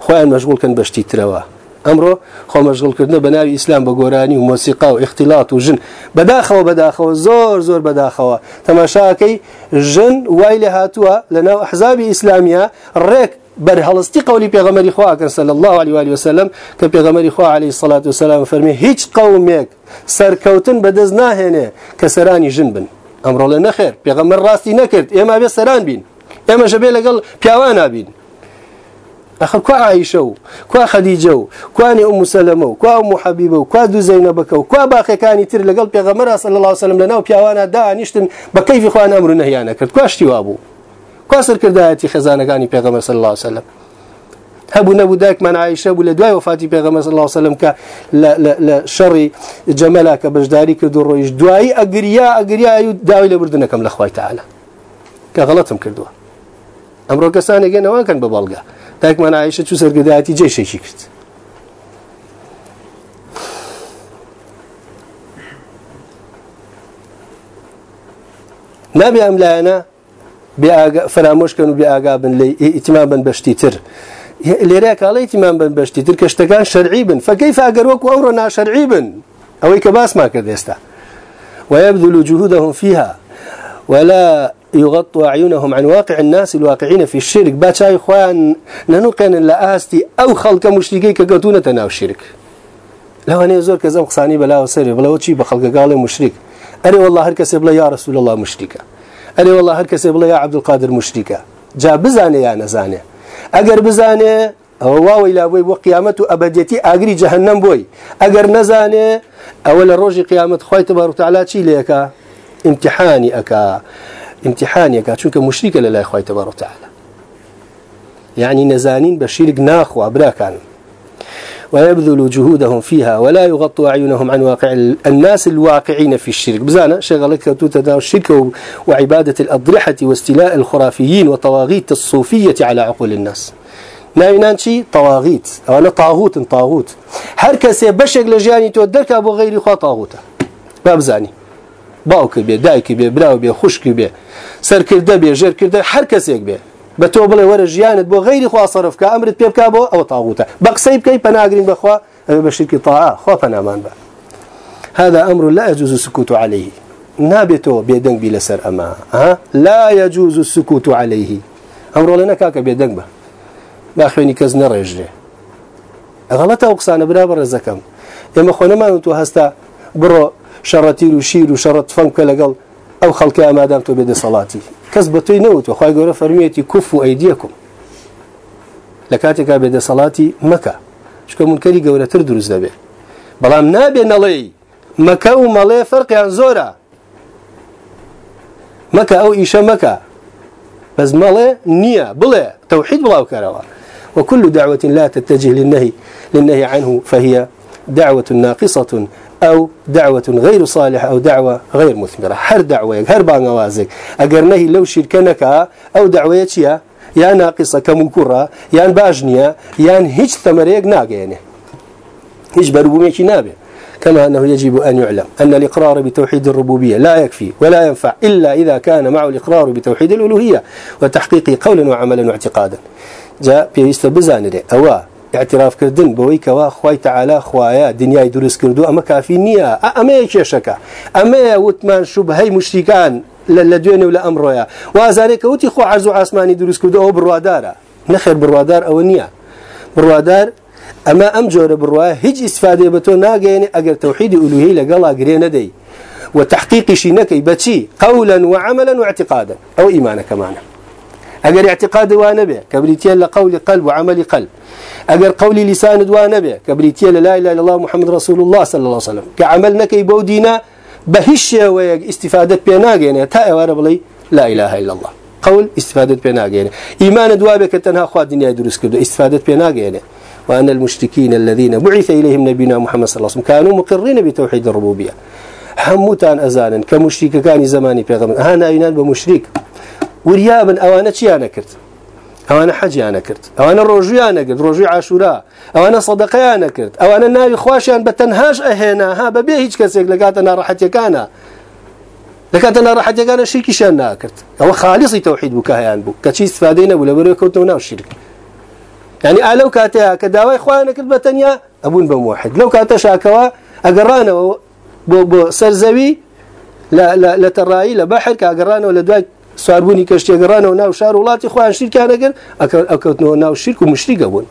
خوان مشغول كان بشتي ترواه امره خو مشغول کردن بناوی اسلام بگورانی و موسیقی و اختلاط و جن بداخو بداخو زور زور بداخو تماشاكي جن ويل هاتوا لنا احزاب اسلاميه ريك بر هلستي قولي پیغمبر خو اكن صلى الله عليه واله وسلم ك پیغمبر خو عليه الصلاه والسلام فرمي هیچ قومك سركوتن بدز ناهنه كسراني جنبن أمر لنا خير پیغمبر راستي نكرت اما به سران بين اما جبه لقل پیاوانا بين أخر كوا عائشة كوا خديجة كوا أم سلمة كوا أم حبيبة كوا دو زينب كوا باقي كان يتر لقلب پیغمبر صلى الله عليه وسلم لنا وبيوانا دا نشتن بكيف خوان أمر نهيانا كرد. كوا اشتوابو كوا سر كردایتی خزانه كاني پیغمبر صلى الله عليه وسلم؟ هبو نبو داك من عائشة ولا دواي وفاتي پیغمبر صلى الله عليه وسلم ك لا لا لا شر جمالك بجداري كدور رويش. دواي أقريا أقريا أيو داوي لبردنكم لأخوي تعالى. كغلطهم كردوا. أمر كسانه جينا وين كان ببالغه داك من عائشة شو سرقداتي جيش شكرت نبي أم لانا فراموش كانوا بأعقاب لي ائتماما بشتيتر ليراك على ائتماما بشتيتر كشتكان شرعي بن فكيف أقروك أمرنا شرعي بن. أو كباس ما كردستا ويبذل جهودهم فيها ولا يغطوا أعينهم عن واقع الناس الواقعين في الشرك. باتشاي إخوان ننقن لآستي أو خلق مشركي كقوتونة تناو الشرك لو أنا يزور كذا قصاني بلا وسري بلا وشي بخلق قال مشرك أري والله هركس بلا يا رسول الله مشركة أري والله هركس بلا يا عبد القادر مشركة جا بزاني يا نزاني أجر بزاني هو إلى بوي وقيامته أبديتي أجري جهنم بوي أجر نزاني أول الروج قيامة خوي تبارك وتعالى شي ليك امتحاني أكا امتحان يكا چونك مشرك لله إخوة تبارك وتعالى يعني نزانين بشيرك ناخ وابراكان ويبذل جهودهم فيها ولا يغطوا أعينهم عن واقع الناس الواقعين في الشرك بزانا شغلك تتداو الشرك وعبادة الأضرحة واستيلاء الخرافيين وطواغيت الصوفية على عقول الناس. طواغیت. ئەوانە تاغوتن تاغوت هەر کەسێ بەشێک لە ژیانی تۆ دەرکا بۆ غیری خوا تاغوتە با باوکە بێ دایکی بێ براو بێ خوشکی بێ سەرکردە بێ ژێرکردە هەر کەسێک بێ. بە تۆ بڵێ وەرە ژیانت بۆ غیری خوا سەرفکە ئەمرت پێ بکە بۆ ئەوە تاغوتە. بە قسەی بکەی پەناگرین بەخوا ئەوێ بە شرکی تاعا خوا پەنامان بە. هذا أمر لا يجوز السكوت عليه. نابتو بيدنگ بي لسر أما ها؟ لا يجوز السكوت عليه. أمر لنا كاك بيدنگ به با خوێنی کەس نەڕێژرێ. غەڵەتە ئەو قسانە برابە ڕێزەکەم. ئێمە خۆنەمان تو هەستا بڕۆ شەڕەتیر و شیر و شەڕەت فەنکە لەگەڵ ئەو خەڵکی ئامادام تۆ بێدە سەڵاتی کەس بە توی نەوتوە خی گەورە فەرمیەتی کوف و ئەیدیەکم لە کاتێکا بێدە سەڵاتی مەکە چکە منکەری گەورەتر دروست دەبێ بەڵام نابێ نەڵێ مەکە و مەڵێ فەرقیان زۆرە مەکە ئەو ئیشە مەکە بەس مەڵێ نییە بڵێ تەوحید بڵاو کارەوە وكل دعوة لا تتجه للنهي للنهي عنه فهي دعوة ناقصة أو دعوة غير صالحة أو دعوة غير مثمرة. هر دعوة هر بانوازك أجر نهي لو شركنك أو دعوة يا ناقصة كمنكرة يا باجنية يا هيج ثمريك ناقينه هيج بربوميك نابه كما أنه يجب أن يعلم أن الإقرار بتوحيد الربوبية لا يكفي ولا ينفع إلا إذا كان معه الإقرار بتوحيد الألوهية وتحقيق قولا وعملا واعتقادا جاء بيست بزانره أوا اعتراف كردن بوي كوا خوي تعالى خوايا دنياي دروس كردو أما كافي نية أما يكشكا أما وتمان شبهي مشركان لدوينه ولا أمره وذلك وتي خو عرض عسماني دروس كردو أو بروادارة نخير بروادار أو نية بروادار أما أم جور بروا هج استفادة بتو ناقيني أجر توحيد ألوهي لقلا قرينا دي وتحقيق شينك بتشي قولا وعملا واعتقادا أو إيمانا كمان أجر اعتقاد وانبه كبريتيا لقول قلب وعمل قلب. أجر قول لسان وانبه كبريتيا لا إله إلا الله محمد رسول الله صلى الله عليه وسلم كعملنا بودينا بهش ويج استفادة بيناقيني تا واربلي لا إله إلا الله. قول استفادة بيناقيني إيمان دوابك تنها خواد دنيا دروس كده استفادة بيناقيني وأن المشركين الذين بعث إليهم نبينا محمد صلى الله عليه وسلم كانوا مقرين بتوحيد الربوبية هموتان أزانا كمشرك كان زماني بيغمر هانا ينال بمشرك وريابا أوانا چيانا كرت أوانا حجيانا كرت أوانا روجيانا كرت روجي عاشوراء أوانا صدقيانا كرت أوانا ناوي خواشيان بتنهاش أهينا ها ببيه هيج كسيك لقاتنا راحتي كانا. لكاتنا راحتي كانا شركي شان ناكرت أو خالصي توحيد بكاهيان بو كتشي استفادينا ولا بريكوتنا الشرك يعني لو كاتا كداوي اخوانك البتنيا أبون بموحد لو كاتا شاكوا أقرانا بو بو سرزوي لا لا لا تراي لا بحر كأقرانا ولا دواي وناو شار ولاتي اخوان شركه أنا قال اكوتنو ناو شرك ومشرك ابون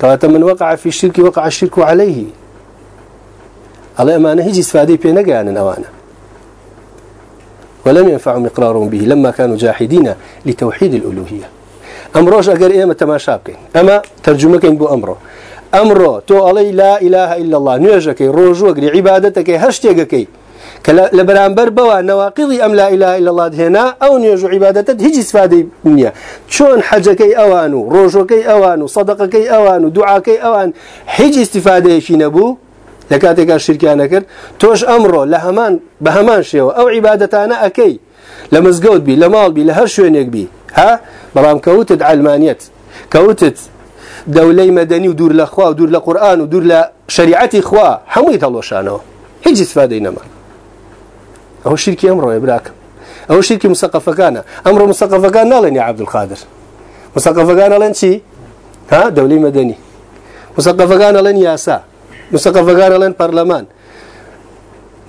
كاتا من وقع في الشرك وقع الشرك عليه الله ما نهجي استفادي بينا قانا نوانا ولم ينفعهم إقرارهم به لما كانوا جاحدين لتوحيد الألوهية. امروش اگر ايمه تماشا بكين اما ترجمه كين بو امره امره تو علي لا إله إلا الله نيجك روجو اگر عبادتك لبرانبر بوا نواقضي ام لا اله الا الله هنا أو نيجو عبادتك هيج استفاده منيا شلون حجك اوانو روجك اوانو صدقك اوانو دعاك اوان هيج استفاده شي نبو لكاتك الشركانه كر توش امره لهمان بهمان شيء أو عبادتنا اكي لمزقود بي لمال بي لهر شوينك بي ها؟ بەڵام کەوتت علمانیت. کەوتت دەولەی مەدەنی و دوور لە خوا و دوور لە قورآن و دوور لە شریعەتی خوا هیچ نەما ئەو شیرکی ئەمڕۆیە براکەم ئەو شیرکی مسەقفەکانە ئەمڕۆ مسەقفەکان ناڵێن یا عەبدولقادر مسەقفەکان ئەڵێن چی ها؟ دەولەی مەدەنی مسەقفەکان ئەڵێن یاسا مسەقفەکان ئەڵێن پەرلەمان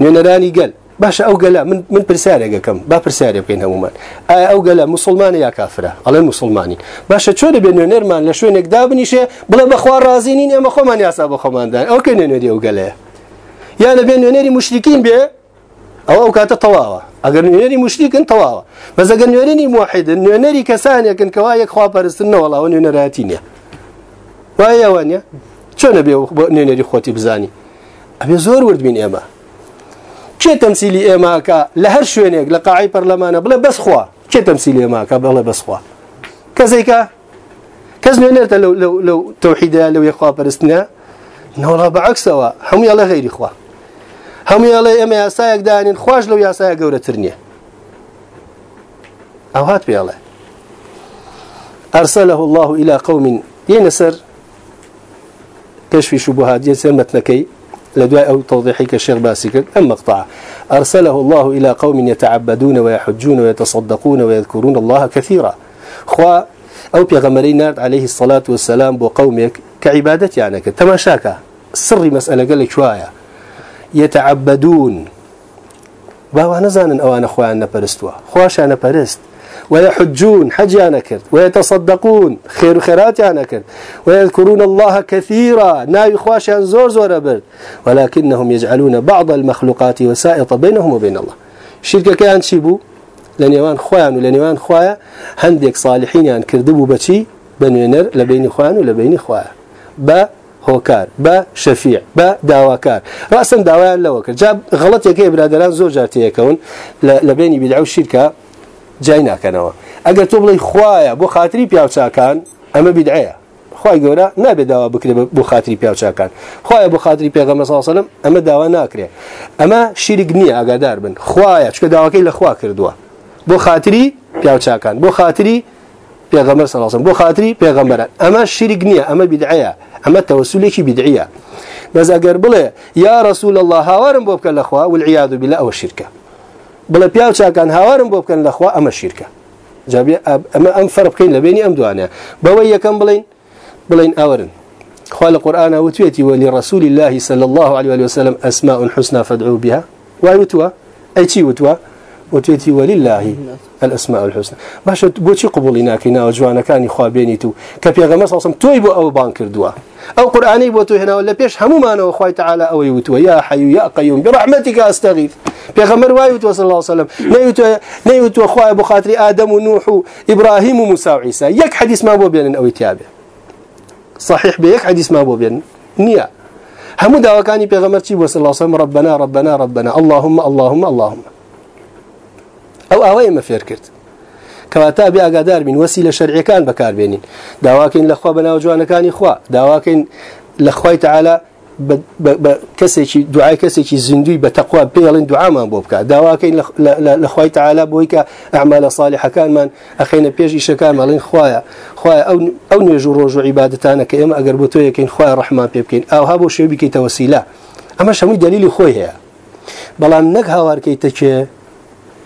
نوێنەرانی گەل باشە ئەو گەلا من من پرسیارێکەکەم با پرسیارێ بکەین هەمومان ئایا ئەو گەلا مسلمانە یا کافرە ئەڵێن مسلمانی باشە چۆن بێ نوێنەرمان لە شوێنێک دابنیشێ بڵێ بەخوا ڕازینین ئێمە خۆمان یاسا بە خۆماندان ئەو کە نوێنێری ئەو گەلەیە یا لە بێ نوێنەری مشتین بێ ئەو ئەو کاتە تەواوە ئەگەر نوێنەری مشتیکن تەواوە بەس ئەگەر نوێنەری موحدن نوێنەری کەسانێکن کەوا یەک خوا پەرستن نەوەڵاوە نوێنەراتی نییە وایە وانە چۆنە بێ نوێنەری خۆتی بزانی ئەبێ زۆر وردبین ئێمە كي تمثيلي إماكا لهر شوينيك لقاعي برلمانة. بلا بس خوا. كي تمثيلي إماكا بلا بس خوا. كزيكا كزنينرت لو لو لو توحيدا لو يخوا برستنا نولا بعكسوا هم يلا غير إخوا هم يلا إما يسايق دانين خواج لو يسايق قورة ترنية أو هات الله أرسله الله إلى قوم. ينسر كشف شبهات ينسر متنكي لدواء أو توضيحي كالشيخ باسكر أم مقطع أرسله الله إلى قوم يتعبدون ويحجون ويتصدقون ويذكرون الله كثيرا. خوا أو بيغمرين نارد عليه الصلاة والسلام بقومك كعبادة يعني تماشاك سر مسألة قال لك شوية يتعبدون. باوا نزانا أو أنا أخوانا برستوا خواش أنا برست. ويحجون حج كرت ويتصدقون خير خيرات كرت ويذكرون الله كثيرا. ناي خواشان زور زور برد. ولكنهم يجعلون بعض المخلوقات وسائط بينهم وبين الله. شركة كان شيبو لنيوان خوان ولنيوان خوايا هندك صالحين يعني كردبوا بشي بنينر لبين خوان ولبين خوايا. با هوكار با شفيع با داواكار رأسا داوان لوكر جاب غلط يكي برادران زور جارتي يكون لبيني بدعو الشركة جای ناکەنەوە. ئەگەر تۆ بڵی خوایە بۆ خااتری پیاوچکان ئەمە بیدعەیە. خی گەورە نابێت داوا بکرێت بۆ خااتری پیاوچکان خخوایە بۆ خااتری پێغەمە ساسەلم ئەمە داوا ناکرێت ئەمە شیرگ نییە ئاگادار بن. خوایە چکە داواکەی لە خوا کردووە. بۆ خااتری پیاوچکان بۆ خااتری پێغەمە سەڵاسم بۆ خااتری پێغەمبەران. ئەمە شیرگ نییە ئەمە بیدعەیە. ئەمە تەوەسولێکی بیدعە بەس ئەگەر بڵێ یا ڕسول الله هاوارم بۆ بکە لەخوا والعیاد بلا ئەوە شیرکە بڵێ پیاو چاکان هاوارم بۆ بکەن لەخوا ئەمە شیرکە جابێ ئەمە ئەم فەر بکەین لە بینی ئەم دوانە بەوەی یەکەم بڵین بڵین ئەورن خوا لە قورآن وتوێتی وەلی ڕسوولی الله صلى الله عليه وسلم أسماء حسنى فادعوا بها. وأي وتوى؟ أي شيء وتوى؟ وتوێتی ولله. الأسماء الحسنى. باشە بۆچی قبولی ناکەینەوە جوانەکانی خوا بێنیت و کە پێغەمە ساسم تۆی بۆ ئەو بان کردووە. ئەو قورآانی بۆ تۆ هێناوە لە پێش هەمومانەوە خی تعاالە ئەوەی وتوە یا حەیو یا قەیوم برحمەتیکە ئەستەغیف پێغەمەر وای وتوە صلی الله وسلم نەیوتوە خوای بۆ خاطری ئادەم و نوح و ئیبراهیم و موسا و عیسا یەک حەدیثمان بۆ بێنن ئەوەی تیاابێ صحيح بيك حديث ما بو بين نية همو داوكاني بيغمر چي صلى الله عليه وسلم؟ ربنا ربنا ربنا. اللهم اللهم اللهم. أو اوي ما فير كرت كواتا بي اقادار من وسيله شرعيه كان بكار بينين داواكين لخوا بنا وجوانا اخوا داواكين لخوي تعالى كسيكي دعاء كسيكي زندوي بتقوى بيلين دعاء ما بوبكا داواكين لخوي تعالى بويكا اعمال صالحه كان من اخينا بيجي شكان مالين خوايا خوايا أو أو نجو روجو عبادتنا كيما اگر بوتو يكين خوايا الرحمن بيبكين أو هابو شي بكي توسيله اما شمي دليل خوي هي بلان نك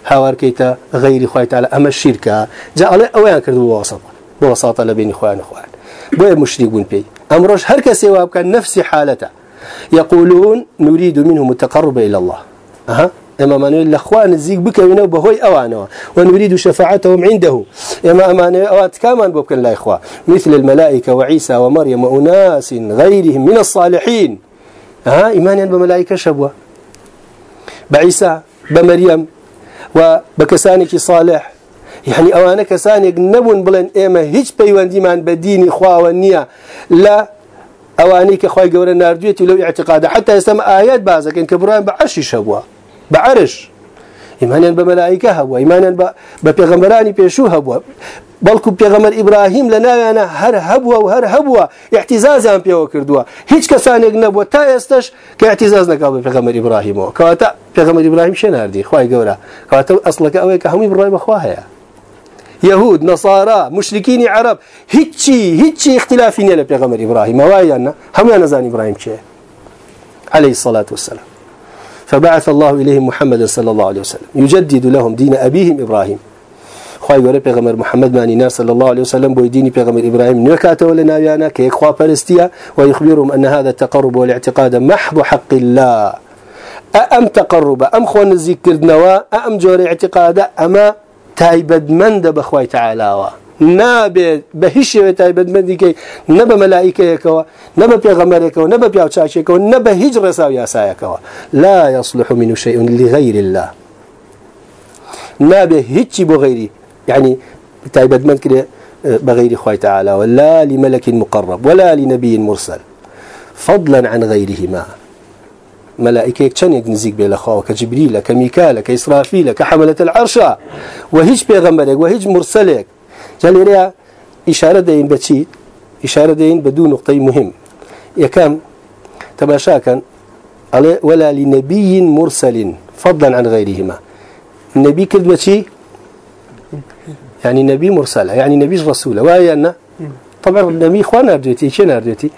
هاوار هاواركيتا غير خوي تعالى. أما الشركة جاء عليه أويان كردوا بوساطة بوساطة لبين إخوان إخوان. بوي مشركون بي. أمرش هر كسي كان نفس حالته. يقولون نريد منهم التقرب إلى الله. أها؟ إما ما نقول الأخوان الزيق بك وينو بهوي أوانوا ونريد شفاعتهم عنده. إما أمان أوات كمان بوك لا إخوة. مثل الملائكة وعيسى ومريم وأناس غيرهم من الصالحين. ها إيمانا بملائكة شبوة. بعيسى بمريم وبكسانك صالح. يعني أوانا كسانك نبون بلن إما هيج بيوانديمان بديني خواوانية لا أواني كخواي قورا ناردويتي لو اعتقاد. حتى يسمى آيات بازك إن كبران بعرش شبوا بعرش. إيمانا بملائكة هبوا إيمانا ببيغمراني بيشو هبوا بەڵکو پێغەمەر ئیبراهیم لە ناویانە هەر هەبووە و هەر هەبووە احتیزازیان پێوە کردووە هیچ کەسانێک نەبووە تا ئێستش کە احتیزاز نەکا بە پێغەمەر ئیبراهیمەوە کەواتە پێغەمەر ئیبراهیم شێ نردی؟ خی گەورە کەواتە ئەسڵەکە ئەوەیە کە هەمووی بڕای بەخوا هەیە يهود نصارى مشركين عرب هيتشي هيتشي اختلافي نيا لبيغمر إبراهيم وايانا هم ينزان إبراهيم شيء عليه الصلاة والسلام. فبعث الله إليهم محمد صلى الله عليه وسلم. يجدد لهم دين أبيهم إبراهيم گەورە پێغەمەر محمد ماني نار صلى الله عليه وسلم بۆی دینی پێغەمەر ئیبراهیم نوێکاتەوە لە ناویانە کە یەک خوا پەرستیە ويخبرهم أن هذا التقرب والاعتقاد محض حق الله. أم تقرب؟ أم خو نزيك كردنوا أم جور اعتقاد أما تايبد من بخواي تعالى نابێت بە هیچ شێوێ تایبەتمەندیکەی نە بە مەلایکەیەکەوە نە بە پێغەمەرێکەوە نە بە پیاوچاکێکەوە نە بە هیچ ڕێسا و یاسایەکەوە. لا يصلح من شيء لغير الله. نابێ هیچی بۆ غیری. يعني تايبد من كده آه، بغير خوي تعالى ولا لملك مقرب ولا لنبي مرسل فضلا عن غيرهما. ملائكة چنك نزيك بلا خوا كجبريل كميكال كإسرافيل كحملة العرش وهيج بيغمبرك وهيج مرسلك. جالي ريا إشارة دين بتشي إشارة دين بدون نقطة مهم. يكام تماشاكا ولا لنبي مرسل فضلا عن غيرهما. النبي كلمة يعني نبي مرسل يعني نبي رسول. وهي أن طبعا النبي إخوان أردوتي أردوتي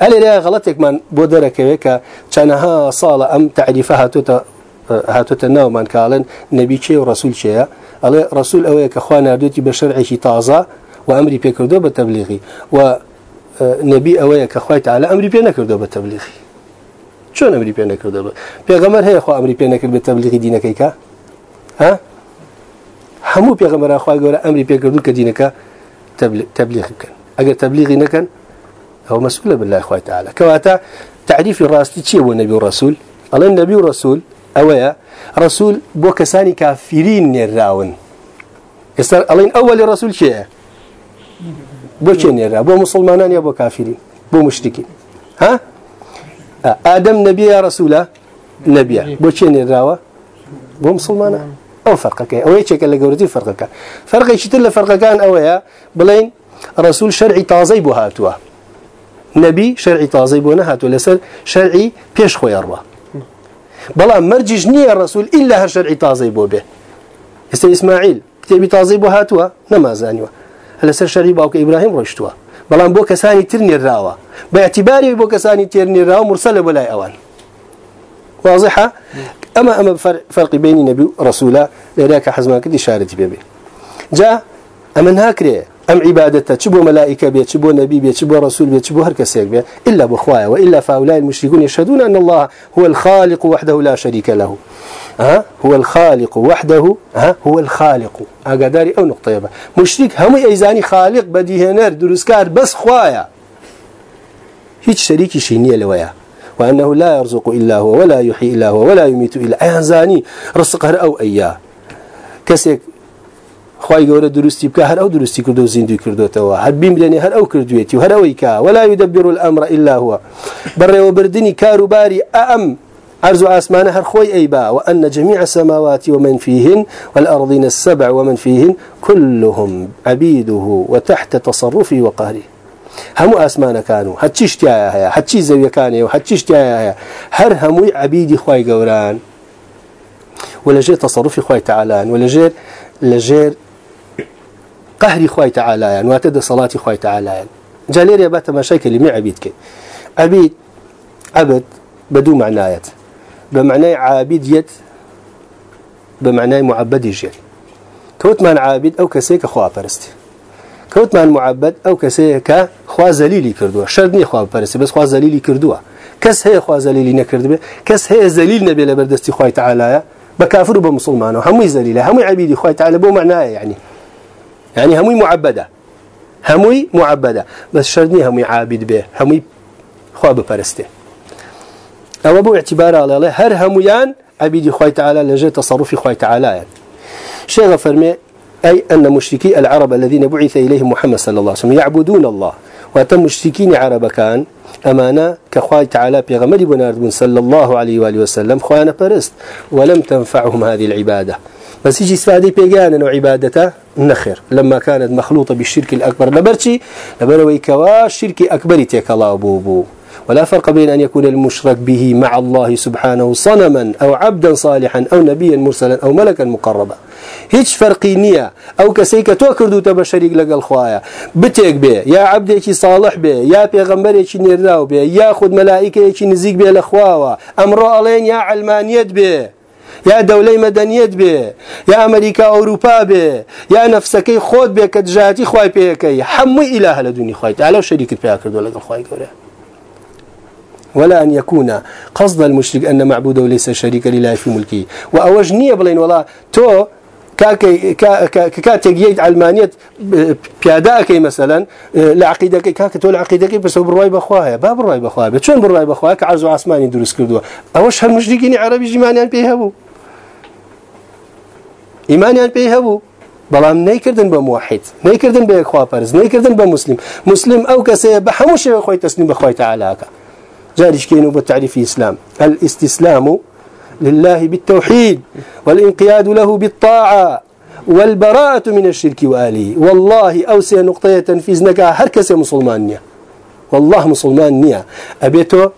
قال لي غلطك من بودرك ويكا كانها صالة أم تعرفها توتا هاتوتا ناو من قالن نبي شيء ورسول شيء. قال رسول أويك أخوان أردوتي بشرعي طازة وأمري بيكردو بتبليغي. ونبي أويك أخوان تعالى أمري بينكردو بتبليغي. شون أمري بينكردو بيغمر هي أخو أمري بينكردو بتبليغي دينك ها؟ همو بيغمر أخوان قولا أمري بيكردو كدينك تبليغ كان أجر تبليغي نكن هو مسؤول بالله أخوة تعالى كواتا تعريف الراس تشي هو النبي والرسول الله النبي والرسول أويا رسول بو كساني كافرين نراون يستر الله أول الرسول شيء بو شيء نرا بو مسلمان يا بو كافرين بو مشركين ها؟ آدم نبي يا رسول نبي بو شيء نراوا بو مسلمان أو فرقك أو إيش كلا جورتي فرقك. فرق إيش تلا فرق كان أويا بلين رسول شرعي تازي بهاتوا نبي شرعي تازي بونهاتوا لسر شرعي بيش أربعة بلا مرجج نية الرسول إلا هالشرعي تازي به. است إسماعيل كتابي تازي بهاتوا نما زانيوا لسر شرعي باوك إبراهيم رشتوا بلا بو كساني ترني الراوا باعتباري بو كساني ترني الراوا مرسل ولا أوان. واضحة. أما أما فرق بين نبي ورسوله لذلك حزمك إشارة بيبي. جاء أمن هاكريه أم عبادته تشبه ملائكة بيت تشبه نبي بيت تشبه رسول بيت تشبه هركسيك بيت إلا بخوايا وإلا فهؤلاء المشركون يشهدون أن الله هو الخالق وحده لا شريك له. ها؟ هو الخالق وحده ها؟ هو الخالق. أقداري أو نقطة يبا مشرك هم أيزاني خالق بديهنر درسكار بس خوايا. هيج شريك شينية لويا. وأنه لا يرزق إلا هو ولا يحيي إلا هو ولا يميت إلا أيزاني رزقه أو أياه كسيك خواهي قولة درستي بك هر أو درستي كردو زيندو كردو توا. هر بيمدني هر أو كردويتي وهر أو إيكا ولا يدبر الأمر إلا هو. بر وبردني كاروباري أأم. عرض آسمان هر خوي أيبا. وأن جميع السماوات ومن فيهن والأرضين السبع ومن فيهن كلهم عبيده وتحت تصرفه وقهره. هم آسمان كانوا هتشيش تيايا هيا هتشيش زوية كانوا هتشيش تيايا هيا هر هموي عبيدي خواي قوران ولا جير تصرفي خواي تعالى ولا جير لجير قهري خوي تعالى يعني واتد صلاتي خوي تعالى جالير يا بات مشاكل اللي مع عبيدك عبيد عبد بدو معنايات بمعنى عابد بمعنى معبد يجي كوت من عابد أو كسيك خوا برست كوت من معبد أو كسيك خوا زليلي كردوا شردني خوا برست بس خوا زليلي كردوا كس هي خوا زليلي نكرد به كس هي زليل نبي لبردستي خوي تعالى بكافر وبمسلمان هم زليله هم عبيد خوي تعالى بو معناه يعني يعني هموي معبدة هموي معبدة بس شردني هموي عابد به هموي خواب بپرسته أو ابو اعتبار على الله هر همويان عبيد خوي تعالى لجي تصرف خوي تعالى. شيخ فرمي أي أن مشركي العرب الذين بعث إليهم محمد صلى الله عليه وسلم يعبدون الله. وتم مشركين عرب كان أمانة كخواي تعالى بيغمر بناردون صلى الله عليه وآله وسلم خوانا برست ولم تنفعهم هذه العبادة. بس يجي استفادة بيجانا وعبادته نخر لما كانت مخلوطة بالشرك الأكبر. لبرتي لبروي كوا الشرك أكبر تيك الله أبو أبو. ولا فرق بين أن يكون المشرك به مع الله سبحانه صنما أو عبدا صالحا أو نبيا مرسلا أو ملكا مقربا. هيج فرقي نية أو كسيك توكردو تبشريك لقى الخوايا بتيك به يا عبدك صالح به يا بيغمبرك نراو به يا خد ملائكة نزيق به الأخواوا أمر علين يا علمانيت به يا دولة مدنية به يا أمريكا أوروبا به يا نفسك خود به كدجاتي خواي بيكي حمي إله خواي تعالى وشريك بيكر دولة خواي قوله ولا أن يكون قصد المشرك أن معبوده ليس شريكا لله في ملكه. وأوجنية بلين والله تو كاتجيت علمانية بياداكي مثلا لعقيدك كاك تقول عقيدك بس هو بالرواي بخواها باب الرواي بخواها شلون بالرواي بخواها؟ كعرض عثماني دروس كردوا أوش هالمشركين عربي جمانيان بيهبوا إيمانيان بيهبوا بەڵام نەیکردن بە موحید نەیکردن بە خواپەرز نەیکردن بە مسلم. مسلم ئەو کەسەیە بە هەموو شێوە خۆی تەسنیم بەخوای تعالاکە جارش كينو بالتعريف الإسلام. الاستسلام لله بالتوحيد والانقياد له بالطاعة والبراءة من الشرك وآله. والله أوسع نقطة تنفيذ نكا هركس مسلمانية. والله مسلمانية. أبيتو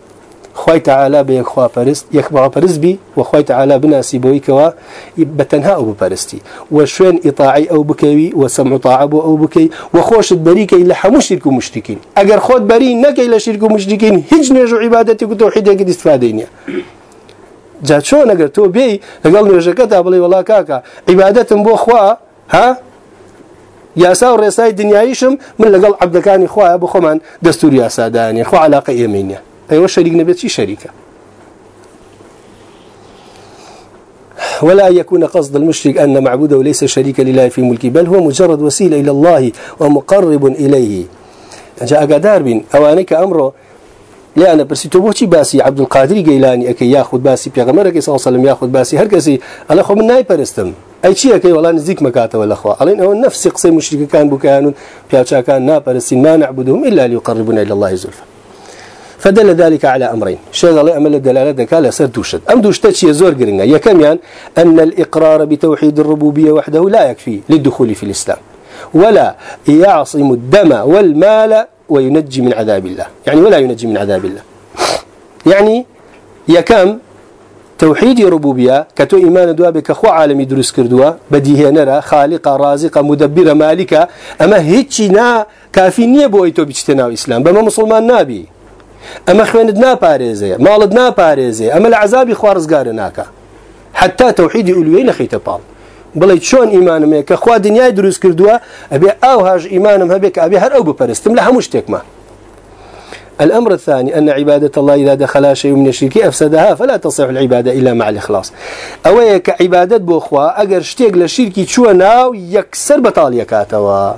خوي تعالى بيك خوا فرست يك بها فرست بي وخوي تعالى بناسي بوي كوا بتنها أو بفرستي وشين إطاعي أو بكوي وسمع طاعة أو بكي وخوش بريك إلا حمو شرك مشركين أجر خود بري نك إلا شرك مشركين هج نجو عبادتك وتوحيدك قد استفادينيا جا چۆن ئەگەر تۆ بێی لەگەڵ نوێژەکەتا بڵێ وڵا کاکە عیباەتم بۆ خوا ها؟ یاسا و ڕێسای دنیاییشم من لەگەڵ خوا علاقە ئێمەینە أيوة شريك نبيت شريكة ولا يكون قصد المشرك أن معبوده ليس شريكا لله في ملكه بل هو مجرد وسيلة إلى الله ومقرب إليه. جاء قدار بين أوانك أمره لأن برسي توبوتي باسي عبد القادر جيلاني أكي ياخذ باسي بيغمرك صلى الله عليه وسلم ياخذ باسي. هر كسي على خو من ناي برستم أي شيء أكي؟ والله نزيك مكاته ولا خوا. علينا هو نفس قصي مشرك كان بكانون بياچا كان نا برسي ما نعبدهم إلا ليقربنا إلى الله زلفى. فدل ذلك على أمرين. شيء الله أمل الدلالة قال سر دوشت أم دوشت شيء زور يكم يعني؟ أن الإقرار بتوحيد الربوبية وحده لا يكفي للدخول في الإسلام. ولا يعصم الدم والمال وينجي من عذاب الله. يعني ولا ينجي من عذاب الله. يعني يكم توحيد ربوبية كتو إيمان دوابك أخو عالمي دروس كردوا. بديه نرى خالق رازق مدبر مالك أما هيتشنا كافي نية بويتو بيجتنا إسلام. بما مسلمان نابي. ئەمە خوێنت ناپارێزێ ماڵت ناپارێزێ ئەمە لە عذابی خوارزگارە ناکە. حتا تەوحیدی ئولوێی نەخیتە پاڵ بڵێ چۆن ئیمانمێ کە خوا دنیای دروست کردووە ئەبێ ئاو هاژ ئیمانم هەبێت کە ئەبێ هەر ئەو بپەرستم لە الأمر الثاني أن عبادة الله إذا دخل شيء من الشرك أفسدها فلا تصح العبادة إلا مع الإخلاص. أو كعبادة بوخوا أجر شتيق للشرك شو ناو يكسر بطال يكاتوا.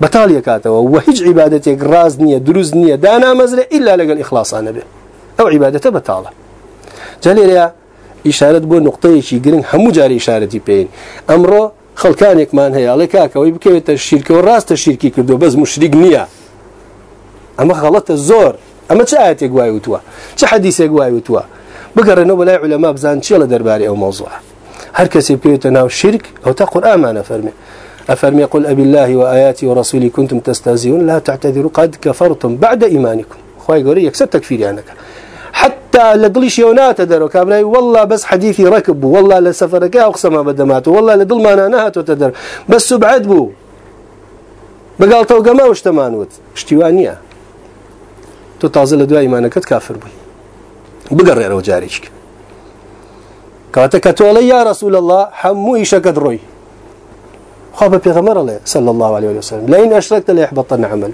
بطال يكاتوا وهج عبادتك راز نية دروز نية دانا مزرع إلا لقى الإخلاص أنا به أو عبادته بطالة جالي إشارة بو نقطة شي قرن همو جاري إشارتي بين أمره خلكانك مان هي عليك كاكا بكيت الشرك والراس الشركي كردو بس مشرك نية أما غلط الزور أما شاهد يقواي وتوا شا حديث يقواي وتوا بقر ولا علماء بزان شيء درباري أو موضوع هر كسي بيوتنا الشرك أو تقول آمانا فرمي أفرم يقول أبي الله وآياتي ورسولي كنتم تستهزئون؟ لا تعتذروا قد كفرتم بعد إيمانكم. خواهي قولي يكسب تكفير عنك حتى لدلش يونات درو كابلاي والله بس حديثي ركب والله لسفرك أقسم بدمات والله لدل ما أنا نهت وتدر. بس بعد بو. بقال توقع ما وش تمانوت؟ اشتوانية. تو تازل لدوا إيمانك كافر بي بقرر وجاريشك كاتك تولي يا رسول الله حمو إيشك دروي خاب پیغمبر الله صلى الله عليه وسلم. لين أشركت لا يحبطن عمل.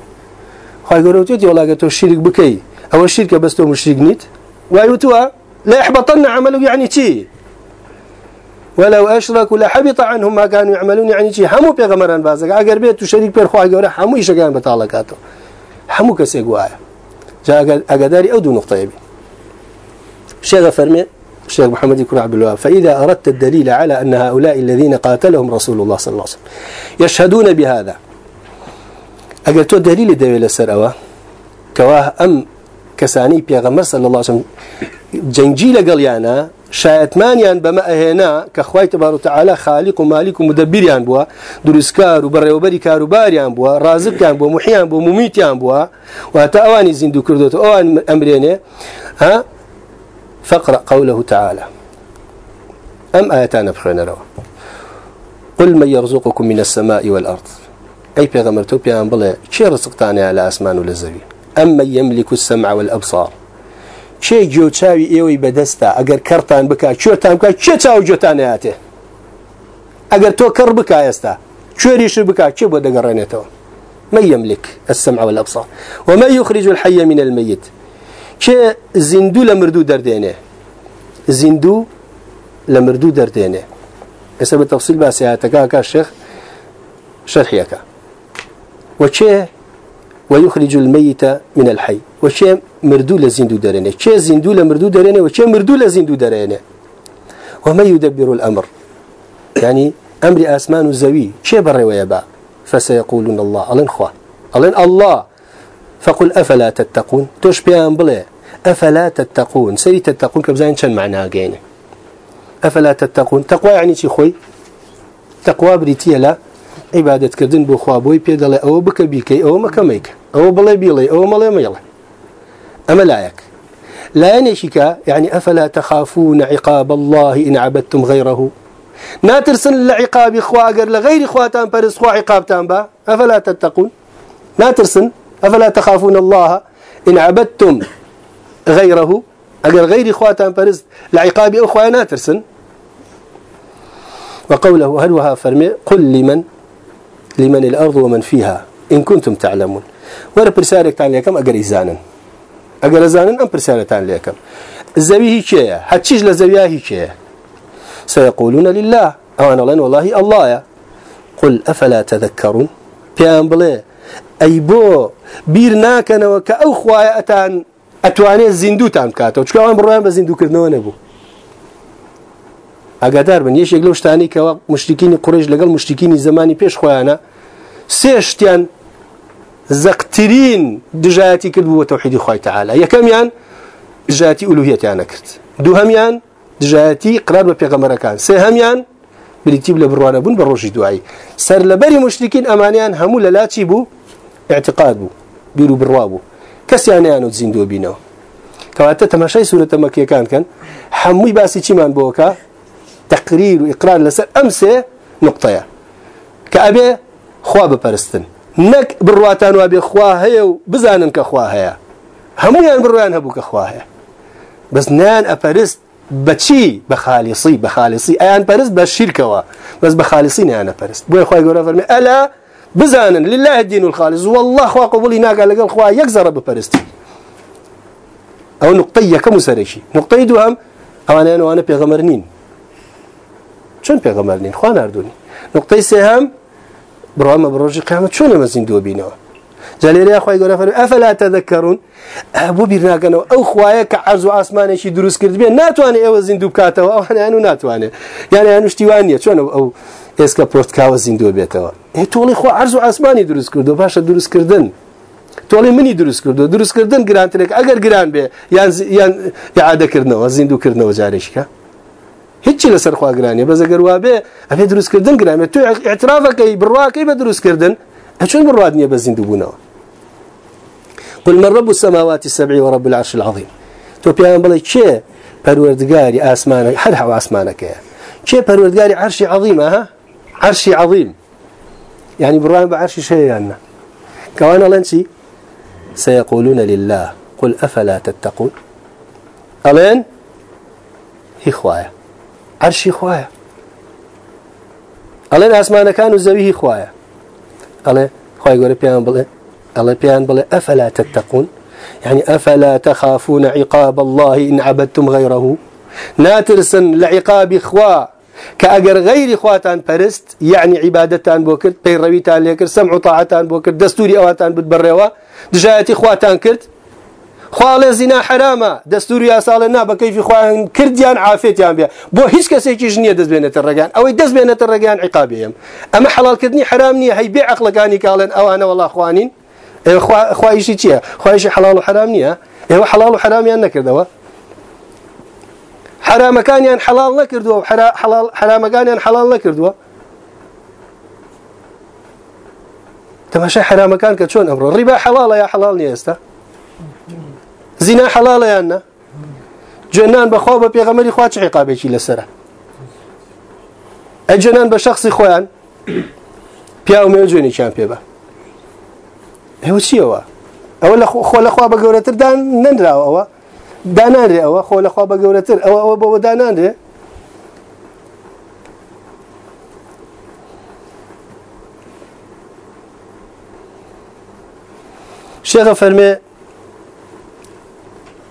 خاي قالوا تيجي ولا قلت الشرك بكي أو الشرك بس تو مشرك نيت وأيوتوا لا يحبطن عمله يعني شيء ولو أشركوا لحبط عنهم ما كانوا يعملون يعني شيء حمو پیغمبران بازك اگر بيت شريك بير خواهي قالوا حمو إيش كان بتعلقاته حمو كسيقوا جاء أقداري أو دو نقطة يبي شيخ فرمي الشيخ محمد يكون عبد الوهاب. فإذا أردت الدليل على أن هؤلاء الذين قاتلهم رسول الله صلى الله عليه وسلم يشهدون بهذا أقلتوا الدليل دليل السرأوة كواه أم كساني بيغمر صلى الله عليه وسلم جنجيل قليانا شايتمانيان بما أهنا كخواي تبارك وتعالى خالق ومالك ومدبريان بوا دروسكار وبر وبري كاروباريان بوا رازقيان بوا محيان بوا مميتيان بوا وهتا أواني زندو كردوت أوان أمرين ها؟ فاقرأ قوله تعالى. أم آياتان بخينا روا قل من يرزقكم من السماء والأرض. أي بيغمر توبيا بلا شي رزقتاني على أسمان ولزوي أما يملك السمع والأبصار. شي جو تشاوي إيوي بدستا أجر كرتان بكا شورتان بكا شي تشاوي جوتانياته أجر تو كر بكا يستا شوريش بكا شي بودا قرينيتو من يملك السمع والأبصار. وما يخرج الحي من الميت؟ چه زندو لمردو دردينه زندو لمردو دردينه اسا بالتفصيل بس هاتكا كا الشيخ شرحيك وچه ويخرج الميت من الحي وچه مردو لزندو درينه چه زندو لمردو درينه وچه مردو لزندو درينه وما يدبر الأمر. يعني أمر آسمان الزوي چه بره ويبا فسيقولون الله. ألين خوا. ألين الله. فقل أفلا تتقون؟ توش بيان بلي. أفلا تتقون. سري تتقون كبزين شن معناها جينه أفلا تتقون. تقوى يعني شي خوي؟ تقوى بريتيا لا. عبادة كردن بو خوابوي بيدل أو بك بيكي أو مكميك أو بلي بيلي أو ملي ميلي. أما لا يك لا ينشك يعني أفلا تخافون عقاب الله إن عبدتم غيره. ناترسن لعقاب إخوة أقر لغير إخواتان برس خوا عقابتان با. أفلا تتقون. ناترسن أفلا تخافون الله إن عبدتم غيره؟ أقر غير إخواتان برس لعقاب أخوة ناترسن وقوله هل وها فرمي قل لمن لمن الأرض ومن فيها إن كنتم تعلمون. ورا برسالك تعالى كم؟ أقر إزانا. أقر إزانا أم برسالة تعالى كم؟ الزبيه كيا حتشيج لزبيه كيا سيقولون لله أو أنا والله الله يا. قل أفلا تذكرون؟ بيان بلي. بو بير ناكنا وكأو خوايا أتان أتواني الزندو تام كاتو شكو أم بروان بزندو كردنو نبو ئاگادار بن. یەشێک لەو شتانی کەەوە مشتکینی قڕێژ لەگەڵ مشتکینی زمانی پێش خۆیانە سێشتیان زەقترین دژایەتی کرد بووە تەوحیدی خۆی تعاالە یەکەمیان دژاتی ئولوهەتیانە کرد. دوو هەمیان دژایەتی قرار بە پێغەمەرەکان. سێ هەمیان بریتیب لە بڕوانە بوون بە ڕۆژی دوایی. سەر لەبەری مشتکین ئەمانیان هەموو لە لاچی بوو. اعتقاد بوو بیر و بڕوا بوو کەسیانیان و زیندۆ بینەوە کەواتە تەماشای سوورەتە مەکیەکان کەن هەمووی باسی چیمان بۆکە تقرير وإقرار لسر أمسي نقطة كأبي خوا بپرستن. نك برواتان وابي خوا هيا وبزانن كخوا هيا. هميان بروان هبو كخوا هيا. بس نان أبرست بچي بخالصي بخالصي. أيان برست بالشركة بس بخالصي نان أبرست بوي خوا يقول فرمي ألا بزانن لله الدين الخالص. والله خوا قبولي ناقا لقل خوا يكزر بپرستي أو نقطية كمسرشي نقطية دوهم أوانا أنا وأنا بيغمرنين چون پیغمبر نین خوان اردونی نقطة سهم برام بروج قیامت چون مزین دو بینه جلێرە خی گەۆرە فەر ئەفلا تەدەکەڕون بۆ بیرناکەنەوە ئەو خوایە کە عرز و ئاسمانێکی دروست کرد بێ ناتوانێت ئێوە زیندوو بکاتەوە ئەو هەنیان و ناتوانێت یان یان شتیوان نیە چۆن ئەو ئێسکە پۆرتکاوە زیندوە بێتەوە. ئێ تۆڵی خۆ عرز و ئاسمانی دروست کردو باشە دروستکردن. تۆڵی منی دروست کردو دروستکردن گرانترێک ئەگەر گران بێ یان یان عادەکردنەوە زیندوکردنەوە جارێکە هیچی لەسەر خواگرانی بەزەگەر وا بێ ئەبێ دروستکردن گرامێت تو اعترافەکەی بڕواکەی بە دروستکردن ئەچۆن بڕات نییە بە زیندوو بوونەوە قل من رب السماوات السبع ورب العرش العظيم. تو بيان بڵێ کێ پەروەردگاری ئاسمانە هەر هەوا ئاسمانەکەیە کێ پەروەردگاری عرشی عظیمە ها؟ عرشی عظیم. يعني بڕوان بە عرشی شەیاننا کەوانە لەنچی سيقولون لله. قل أفلا تتقون. ألين هي خوايا عرشي خوايا الله اسمان كانوا زويه خوايا الله خوايا يقول بيان بله الله بيان بله أفلا تتقون؟ يعني أفلا تخافون عقاب الله إن عبدتم غيره؟ ناترسن لعقاب إخوة كأجر غير إخواتان برست يعني عبادتان بوكرت بيرويتان ليكر سمع طاعتان بوكرت دستوري أواتان بتبروا دجاية إخواتان كرت خواڵێ زینا حرامە دەستوری یاساڵە نا بە کەیفی خۆیان کردیان عافێتیان بێ. بۆ هیچ کەسێکی ژنیە دەستبێنێتە ڕێگان ئەوەی دەستبێنێتە ڕێگان عقابێم ئەمە حەڵالکردنی حرام نییە هەی بێ عقلەکانی کاڵێن ئەوانە وڵا خوانین. خوایشی چییە؟ خوایشی حەڵال و حرام نییە؟ ئێوە حەڵال و حرامیان نەکردەوە؟ حرامەکانیان حەڵال نەکردووە حرامەکانیان حەڵال نەکردووە؟ تەماشای حرامەکان کە چۆن ئەمڕۆ؟ ڕیبا حەڵالە یا حەڵال نیە ئێستا؟ زینا حەڵاڵە یاننا جێنان بەخوا بە پێغەمەری خوا چ عقابێکی لەسرە؟ ئە جێنان بە شخصی خۆیان؟ پیا و مێ جوێنێکیان پێ بە. ئێوە چیەوە ئەوە لە خۆ لەخوا گەورەتر دان نەنراوە ئەوە دانانرێ ئەوە خۆ لەخوا بە گەورەتر ئەوە ئەوە بەوە دانانرێ شيخ فرمي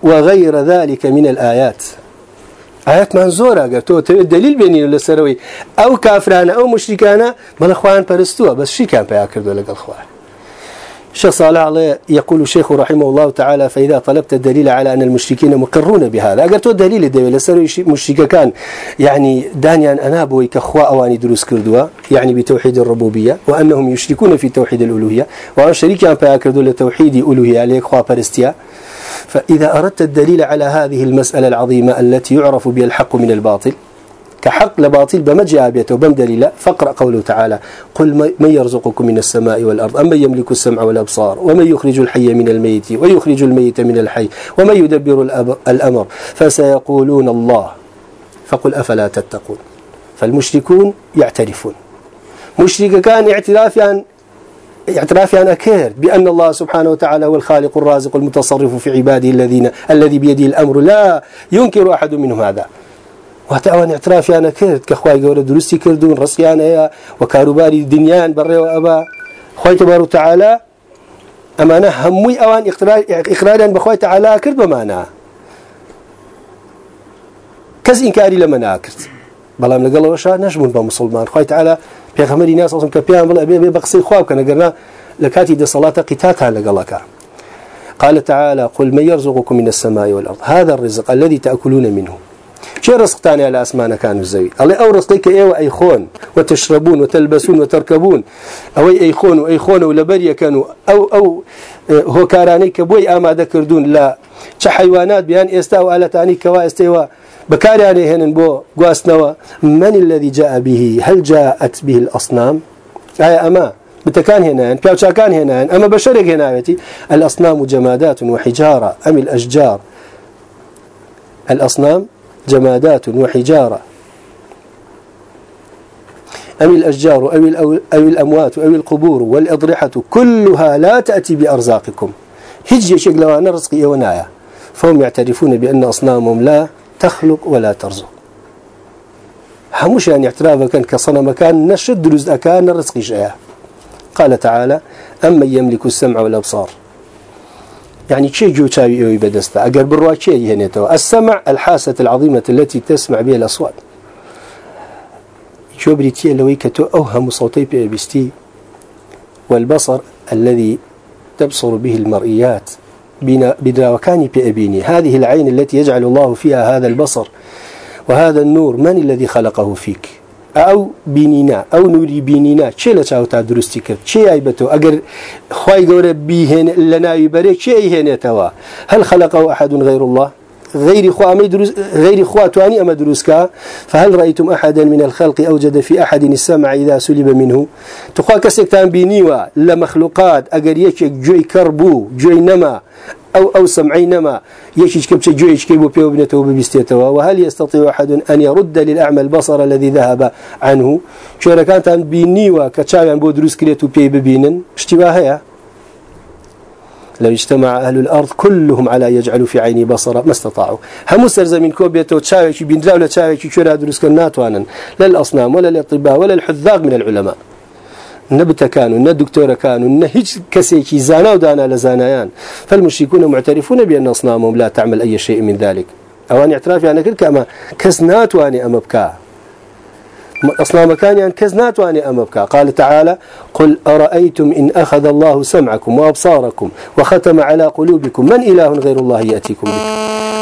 وغير ذلك من الآيات. آيات منزورة قلتوا دليل بيني لسروي أو كافران أو مشركان بل أخوان برستوا بس شي كان بيأكدوا لك الأخوان. الشيخ صالح يقول الشيخ رحمه الله تعالى فإذا طلبت الدليل على أن المشركين مقرون بهذا. قلت دليل الدليل لسروي مشرك كان. يعني دانيا أنابوي كأخوة أواني دروس كردوا يعني بتوحيد الربوبية وأنهم يشركون في توحيد الألوهية. وأن شريك كان بيأكدوا لتوحيد ألوهية عليك أخوة برستيا فإذا أردت الدليل على هذه المسألة العظيمة التي يعرف بها الحق من الباطل كحق لباطل بمجاء بيته وبم دليل فاقرأ قوله تعالى قل من يرزقكم من السماء والأرض أمن يملك السمع والأبصار ومن يخرج الحي من الميت ويخرج الميت من الحي ومن يدبر الأمر فسيقولون الله. فقل أفلا تتقون؟ فالمشركون يعترفون. مشرك كان اعتراف عن اعتراف عن أكير بأن الله سبحانه وتعالى هو الخالق الرازق المتصرف في عباده الذين الذي بيده الأمر. لا ينكر أحد منهم هذا. وتأوان اعتراف أنا كرد كخواي جورة درستي كردون هي وكاروباري دنيان بري وأبا. خوي تبارك وتعالى أمانة همي أوان إقرار إقرارا بخوي تعالى كرد بمانا كز إنكاري لما ناكرت بەڵام لەگەڵەوە شا نەشبوون بە مسلمان. خی تعالا پێخەمەری ناسم کە پیان بڵێ بێ بە قسەی خواب کە نەگەرنا لە کاتی دەسەڵاتە قیتاتان قال تعالى قل من يرزقكم من السماء والأرض هذا الرزق الذي تأكلون منه. شي رزقتاني على أسمان كانوا الزوي الله أو رزقك إيوة أي خون وتشربون وتلبسون وتركبون أو أي خون وأي خون ولبريا كانوا أو أو هو كاراني كبوي أما ذكردون لا حيوانات بيان على تاني كوا استوى بكاري عليه هن بو قواسنوا من الذي جاء به؟ هل جاءت به الأصنام؟ أي أما بتكان هنا كان هنا أما بشرك هنا الأصنام جمادات وحجارة أم الأشجار؟ الأصنام؟ جمادات وحجارة. أو الأشجار أو, أو الأموات أو القبور والأضرحة كلها لا تأتي بأرزاقكم. هجي شكل وأنا رزقي ونايا. فهم يعترفون بأن أصنامهم لا تخلق ولا ترزق. هموش يعني اعترافا كان كصنم كان نشد رزق كان رزقي شيئا. قال تعالى أما يملك السمع والأبصار. يعني شيء جو تاوي بدستا أقر بروا شيء هنا السمع الحاسة العظيمة التي تسمع بها الأصوات. شو بريتي لو كتو أوهم صوتي بيستي والبصر الذي تبصر به المرئيات. بدراوكاني بأبيني هذه العين التي يجعل الله فيها هذا البصر وهذا النور. من الذي خلقه فيك؟ ئەو بینینا ئەو نووری بینینا چێ لە چاو تا دروستی کرد؟ چێ یایبەتەوە ئەگەر خی گەورە بیهێن لە ناوی بەرێ چێ ئەیهێنێتەوە هەل خەلق و ئەحدون غیر الله؟ غير خوا دروس غير خوا تواني أما دروسكا فهل رأيتم أحدا من الخلق أوجد في أحد السمع إذا سلب منه؟ تخوا كسكتان بينيوا لمخلوقات أجر يشك جوي كربو جوي نما أو أو سمعي نما يشيش كبش جويش كيبو بيو بنته ببستيتوا وهل يستطيع أحد أن يرد للأعمى البصر الذي ذهب عنه؟ شو كانت بينيوا كتشاوي عن بودروس كريتو بي ببينن اشتباهها لو اجتمع أهل الأرض كلهم على يجعلوا في عيني بصرا ما استطاعوا. هم سرزمين كوبيتو تشاوي بيندراو لتشاوي شورا دروس كناتوانا لا الأصنام ولا الأطباء ولا الحذاق من العلماء. نبت كانوا ندكتور كانوا نهج كسيكي زانا ودانا لزانايان فالمشركون معترفون بأن أصنامهم لا تعمل أي شيء من ذلك. أواني اعترافي يعني كل كسنات واني أصلا مكان يعني كزنات واني أمبكا قال تعالى قل أرأيتم إن أخذ الله سمعكم وأبصاركم وختم على قلوبكم من إله غير الله يأتيكم بك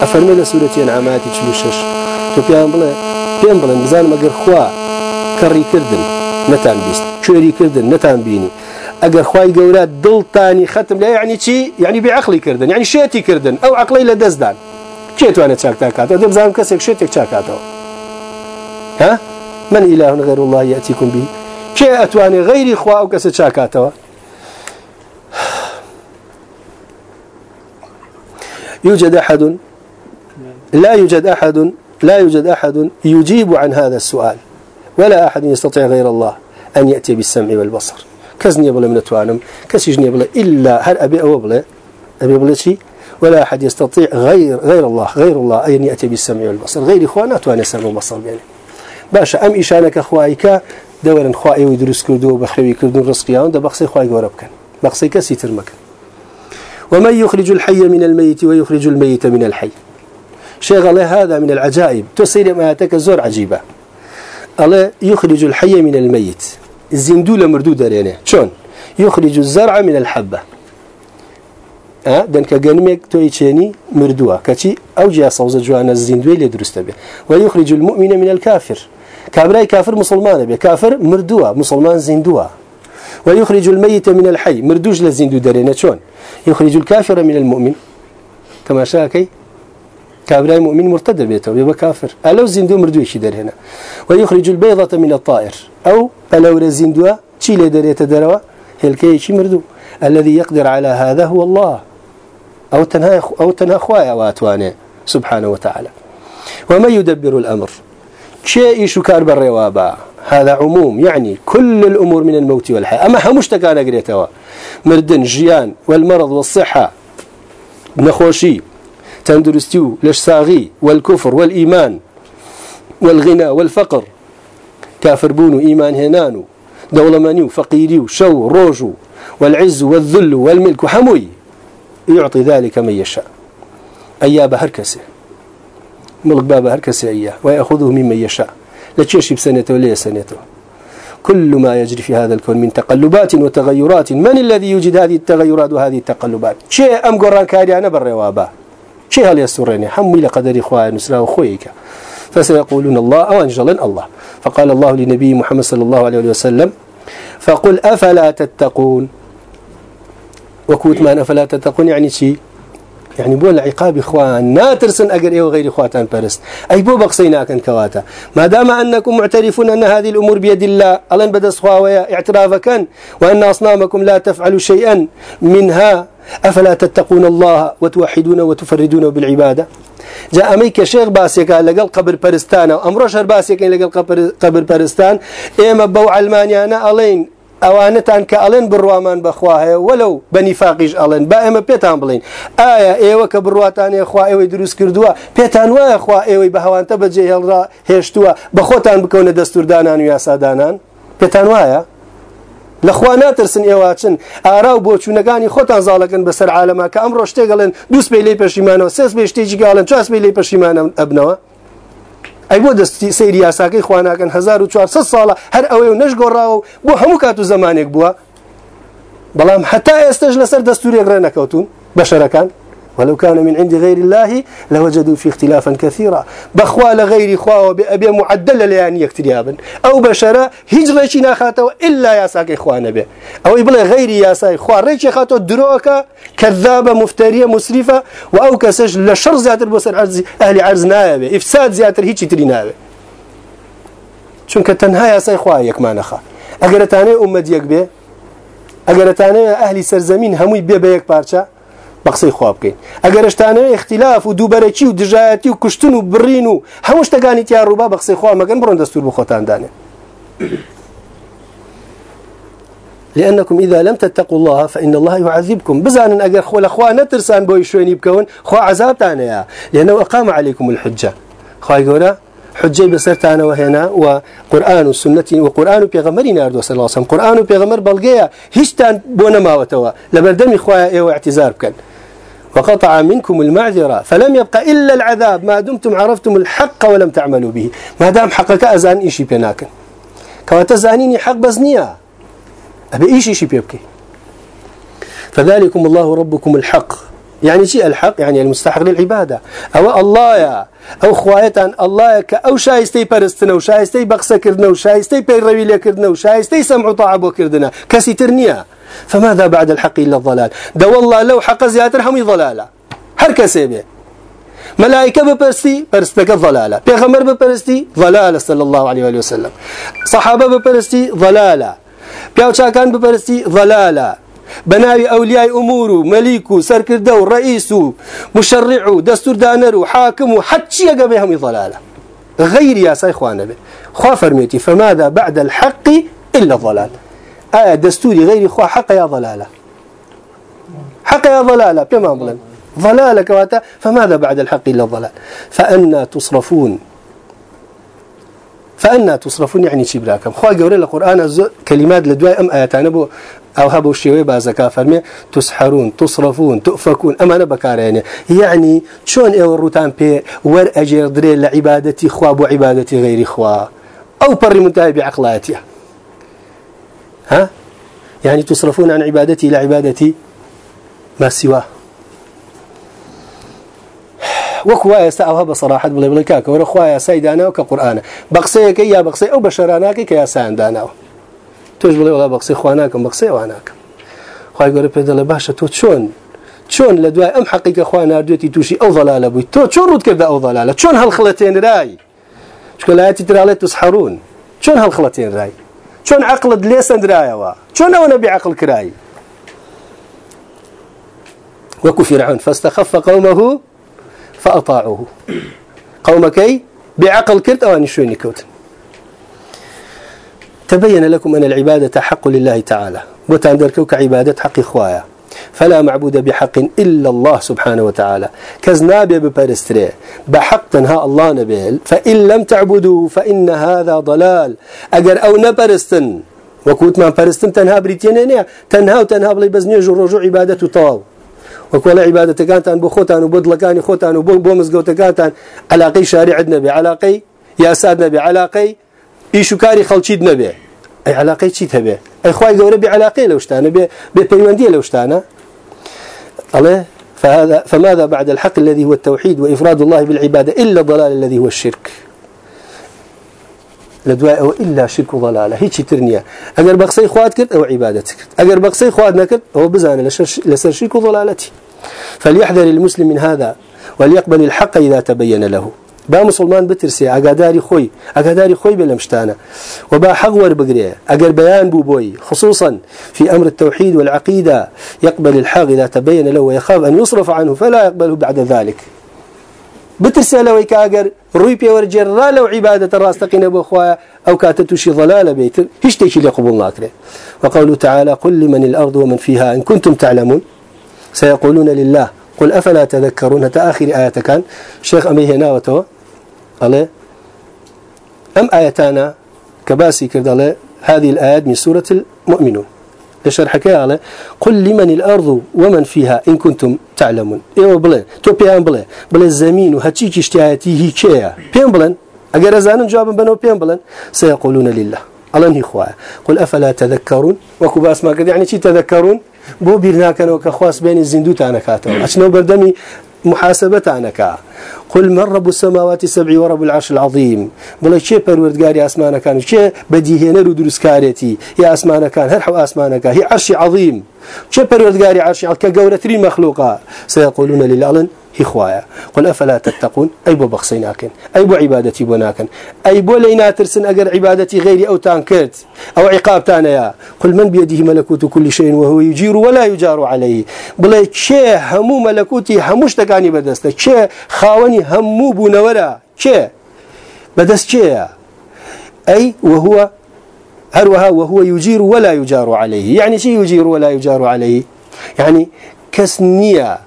أفرمي سورة أنعامات تشلوشش تو بيان بلا بيان بلا بزان مقر خوا كري كردن نتان بيست. شوري كردن نتان بيني. اگر خواي گەورە دڵتانی ختم لا يعني چی يعني بعقلي كردن يعني شێتی كردن أو عقلي لدزدان چێتوانێت چاکتا کاتەوە دەبزانم کەسێک شێتێک چاکاتەوە ها؟ من إله غير الله يأتيكم به؟ شيء أتواني غير إخوة أو شاكاتوا؟ يوجد أحد؟ لا يوجد أحد لا يوجد أحد يجيب عن هذا السؤال. ولا أحد يستطيع غير الله أن يأتي بالسمع والبصر. كزني بلا من توانم كسجني بلا إلا هل أبي أو بلا أبي بلا شيء ولا أحد يستطيع غير غير الله غير الله أن يأتي بالسمع والبصر. غير إخوانات وأنا سمع والبصر يعني. باشە ئەم ئیشانەکە خوایکە دەوەرن خوایەوەی دروست کردو و بەخرەوی کردن ڕستقییان دە بەقسەی خخوای گەورە بکەن. ومن يخرج الحي من الميت ويخرج الميت من الحي شيخ الله هذا من العجائب. تسير ما زور عجيبة الله يخرج الحي من الميت الزندو لمردو دارينه شون يخرج الزرع من الحبة. ها دنك جنمك تويتشيني مردوها كتي أو جاء صوز جوانا الزندوي اللي ويخرج المؤمن من الكافر. كابراي كافر مسلمان به كافر مردوه مسلمان زندوه. ويخرج الميت من الحي. مردوج للزندو درينا شون؟ يخرج الكافر من المؤمن. تماشاكي كابراي مؤمن مرتد بيته. ويبقى كافر. ألو زندو مردوي شدر هنا ويخرج البيضة من الطائر. أو ألو رزندوا تشيل دريت دروا هلكي شي مردو الذي يقدر على هذا هو الله. أو تنها أو تنها خوايا واتوانه سبحانه وتعالى. وما يدبر الأمر؟ شيء شكار بالروابا هذا عموم يعني كل الأمور من الموت والحياة. أما همش تكان قريتوا مردن جيان والمرض والصحة. نخوشي تندرستيو لش ساغي والكفر والإيمان والغنى والفقر. كافر بونو إيمان هنانو. دولة فقيريو شو روجو والعز والذل والملك. حموي يعطي ذلك من يشاء. أياب هركسه ملك باب هركسه أياه ويأخذه ممن يشاء. لا تشيشي بسنته ولا سنته كل ما يجري في هذا الكون من تقلبات وتغيرات. من الذي يوجد هذه التغيرات وهذه التقلبات؟ شيء أم قران كاري أنا بالروابة. شيء هل يسرني؟ حمي لقدر إخوان نسلا وخويك فسيقولون الله أو أنجلا الله. فقال الله لنبي محمد صلى الله عليه وسلم فقل أفلا تتقون؟ وكوت ما أفلا تتقون؟ يعني شيء يعني بو العقاب إخوان ناترسن أجر إيه وغير إخواتان برست أي بو بقصيناكن كواتا. ما دام أنكم معترفون أن هذه الأمور بيد الله ألن بدس خواويا اعترافكا وأن أصنامكم لا تفعل شيئا منها أفلا تتقون الله وتوحدون وتفردون بالعبادة؟ جاء ميك شيخ باسيك لقل قبر برستان أمر شهر باسيك لقل قبر برستان إما بو علمانيانا ألين ئەوانتان کە ئەڵێن بڕوامان بەخوا هەیە وەلو بەنیفاقیش ئەڵێن با ئێمە پێتان بڵین. ئایا ئێوە کە بڕواتانێ خوا ئێوەی دروست کردووە پێتان وایە خوا ئێوەی بە هەوانتە بەجێ هێڵرا هێشتووە بە خۆتان بکەونە دەستوردانان و یاسادانان؟ پێتان وایە؟ لەخوا ناترسن ئێواچن ئارا و بۆچوونەکانی خۆتان زاڵەکەن بەسەر عالەما کە ئەمڕۆ شتێگەڵێن دووس پێ لی پەشیمانەوە سێس بێ شتێکی گاڵن چاس پێ لی پەشیمانە ئەبنەوە؟ ئەی بۆ دەستی سەیری یاساکەی خواناکەن 1400 ساڵە هەر ئەوەی و نەشگۆڕاوە بۆ هەموو کات و زمانێک بووە. بەڵام حتا ئێستش لەسەر دەستورێک ڕێ نەکەوتون بەشەرەکان. ولو كان من عند غير الله لوجدوا في اختلافا كثيرا. بخوا لغير خوا وبأبي معدل ليان يكتريابا أو بشرة هجرة ناخاته إلا يا ساق إخوانا به أو يبلغ غير يا ساق إخوان ريش خاته دروكا كذابة مفترية مسرفة وأو كسج لشر زيادة بوسر عرز أهل عرز نائبة إفساد زيادة هيك تري نائبة چونکە تەنها یاسای خوا یەکمانەخە ئەگەرتانەی ئومەد یەک بێ ئەگەرتانەیە ئەهلی سەرزەمین هەمووی بێ بە یەک بەقسەی خواب بکەین. ئەگەرشتانەوە اختلاف و دووبەرەکی و دژایەتی و کوشتن و بڕین و هەموو شتەکانی تیا ڕووبا بە قسەی خوا مەگەن بڕۆن دەستور بە خۆتاندانێ. لأنكم إذا لم تتقوا الله فإن الله يعذبكم. بزانا أجر خول أخوة نترسان بوي شويني بكون خو عذاب تانيا لأنه أقام عليكم الحجة. خواهي قولا حجة بسرتانا وهنا وقرآن السنة وقرآن بيغمرنا أردو صلى الله عليه وسلم. قرآن بيغمر بلغيا هشتان بونا ما وتوا. لبردم إخوة إيه واعتزار بكن. وقطع منكم المعذرة فلم يبقى إلا العذاب. ما دمتم عرفتم الحق ولم تعملوا به. ما دام حقك أزان إيشي بيناكن. كواتزانيني حق بزنيا. أبي إيشي إيشي بيبكي. فذلكم الله ربكم الحق. يعني شيء الحق يعني المستحق للعبادة. أو الله يا أو خوایتان الله کە ئەو شایستەی پەرستنە و شایستەی بەقسەکردنە و شایستەی پەیڕەوی لێکردنە و شایستەی سەمع و طاع بۆکردنە کەسی تر نییە فماذا بعد الحق إلا الضلال؟ ده والله لو حق زيادة همي ضلالة. هر كسي به ملائكة بپرستی پرستك ضلالة. پیغمبر بپرستی ضلالة صلى الله عليه وآله وسلم. صحابة بپرستی ضلالة. پیاوچاکان بپرستی ضلالة. بناوي أولياء أمور مليك سركردو رئيس مشرع دستور دانر حاكم حتى يقبهم ضلالة. غير يا ساي خوانا به خوا فرميتي فماذا بعد الحق إلا الضلال؟ آية دستوري غير خوا حق يا ضلالة. حق يا ضلالة بما ضلال ضلالة كواتا فماذا بعد الحق إلا الضلال؟ فأنا تصرفون. فأنا تصرفون يعني شبراكم خوا قوري القرآن كلمات لدواء أم آياتان بو؟ أو هبو الشيوي بازكا فرمي تسحرون تصرفون تؤفكون. أما نبكارين يعني. شون إيو الروتان بي ور أجير دري لعبادتي خواب وعبادتي غير خوا؟ أو بري منتهي بعقلاتي. ها؟ يعني تصرفون عن عبادتي إلى عبادتي ما سواه. وكوايا ساوها بصراحة بلا بلا كاك ورخوايا سيدانا وكقرآن بقصيك يا بقصي أو بشراناك كيا ساندانا توش وڵا بەقسی خواناکەم بەقسێ واناکەم خی گەورە پێ دەڵێ باشە تۆ چۆن؟ شون لدواي أم حقيقة أخوانا أردوتي توشي أو ضلالة بوي تو شون رود كذا أو ضلالة؟ شون هالخلتين راي شكل آياتي ترى تسحرون شون هالخلتين راي شون عقل ليس رايا وا شون أنا بعقل كراي وكو فرعون فاستخف قومه فأطاعوه. قومكي بعقل كرت أو أني كوت تبين لكم أن العبادة حق لله تعالى. وتندركوك عبادة حق إخوايا. فلا معبود بحق إلا الله سبحانه وتعالى. كزنابي ببرستري بحق تنها الله نبيل فإن لم تعبدوا فإن هذا ضلال. أجر أو نبرستن وكوت ما برستن تنها بريتينينيا تنها وتنها بلي بزني جرجو عبادة طاو. وكل عبادة كانتان بخوتان وبدلكان خوتان وبومز كانتان علاقي شارع النبي علاقي يا ساد نبي علاقي إيشو خلشيد نبي أي علاقي شيء تبي أي خواي قوري بعلاقي لوشتانا ببيواندية لوشتانا الله فهذا فماذا بعد الحق الذي هو التوحيد وإفراد الله بالعبادة إلا الضلال الذي هو الشرك؟ لدواء أو إلا شرك وضلالة هيك ترنيا أجر بقصي خوات كرت أو عبادتك أجر بقصي خوات نكرت أو بزان لسر شرك وضلالتي فليحذر المسلم من هذا وليقبل الحق إذا تبين له. با مسلمان بترسي اگاداری خوي اگاداری خوي بلمشتانه وبا حغور بقريه اگر بيان بوبوي خصوصا في أمر التوحيد والعقيدة يقبل الحق إذا تبين له ويخاف أن يصرف عنه فلا يقبله بعد ذلك. بترسي لو كاجر روي را لو عباده الراس تقين ابو اخويا أو كاتتو شي ضلاله بيت هيش تيجي لقبول ناكره وقوله تعالى قل لمن الأرض ومن فيها إن كنتم تعلمون. سيقولون لله قل أفلا تذكرون اخر إيه كان شيخ امي هنا وتو الله أم آياتنا كباسي كرد هذه الآيات من سورة المؤمنون. لشرح كياله قل لمن الأرض ومن فيها إن كنتم تعلمون. إيه بلين تو بيان بلين بلين الزمين وهتيك اشتهاتي هي كيا؟ بيان بلين أجر أزانا جوابا بنو بيان بلين سيقولون لله. الله نهي خواه قل أفلا تذكرون؟ وكباس ما قد يعني شي تذكرون؟ بو بيرنا كانوا كخواس بين الزندوت أنا كاتو أشنو بردمي؟ محاسبة عنك قل من رب السماوات السبع ورب العرش العظيم. بلا شيء پروردگاری اسمان كان شيء بديهه نرو دروس كاريتي يا اسمان كان هر حو اسمان كان هي عرش عظيم شيء پروردگاری عرش كجورتري مخلوقا سيقولون لله إخوايا. قل أفلا تتقون؟ أي بو بخصيناكن أي بو عبادتي بناكن؟ أي بو لينا ترسن أجر عبادتي غيري أو تانكرت أو عقاب تانيا؟ قل من بيده ملكوت كل شيء وهو يجير ولا يجار عليه. بلا شيء همو ملكوتي هموش تكاني بدست؟ شيء خاوني همو بنورا شيء بدست شيء أي وهو هروها وهو يجير ولا يجار عليه. يعني شيء يجير ولا يجار عليه؟ يعني كسنيه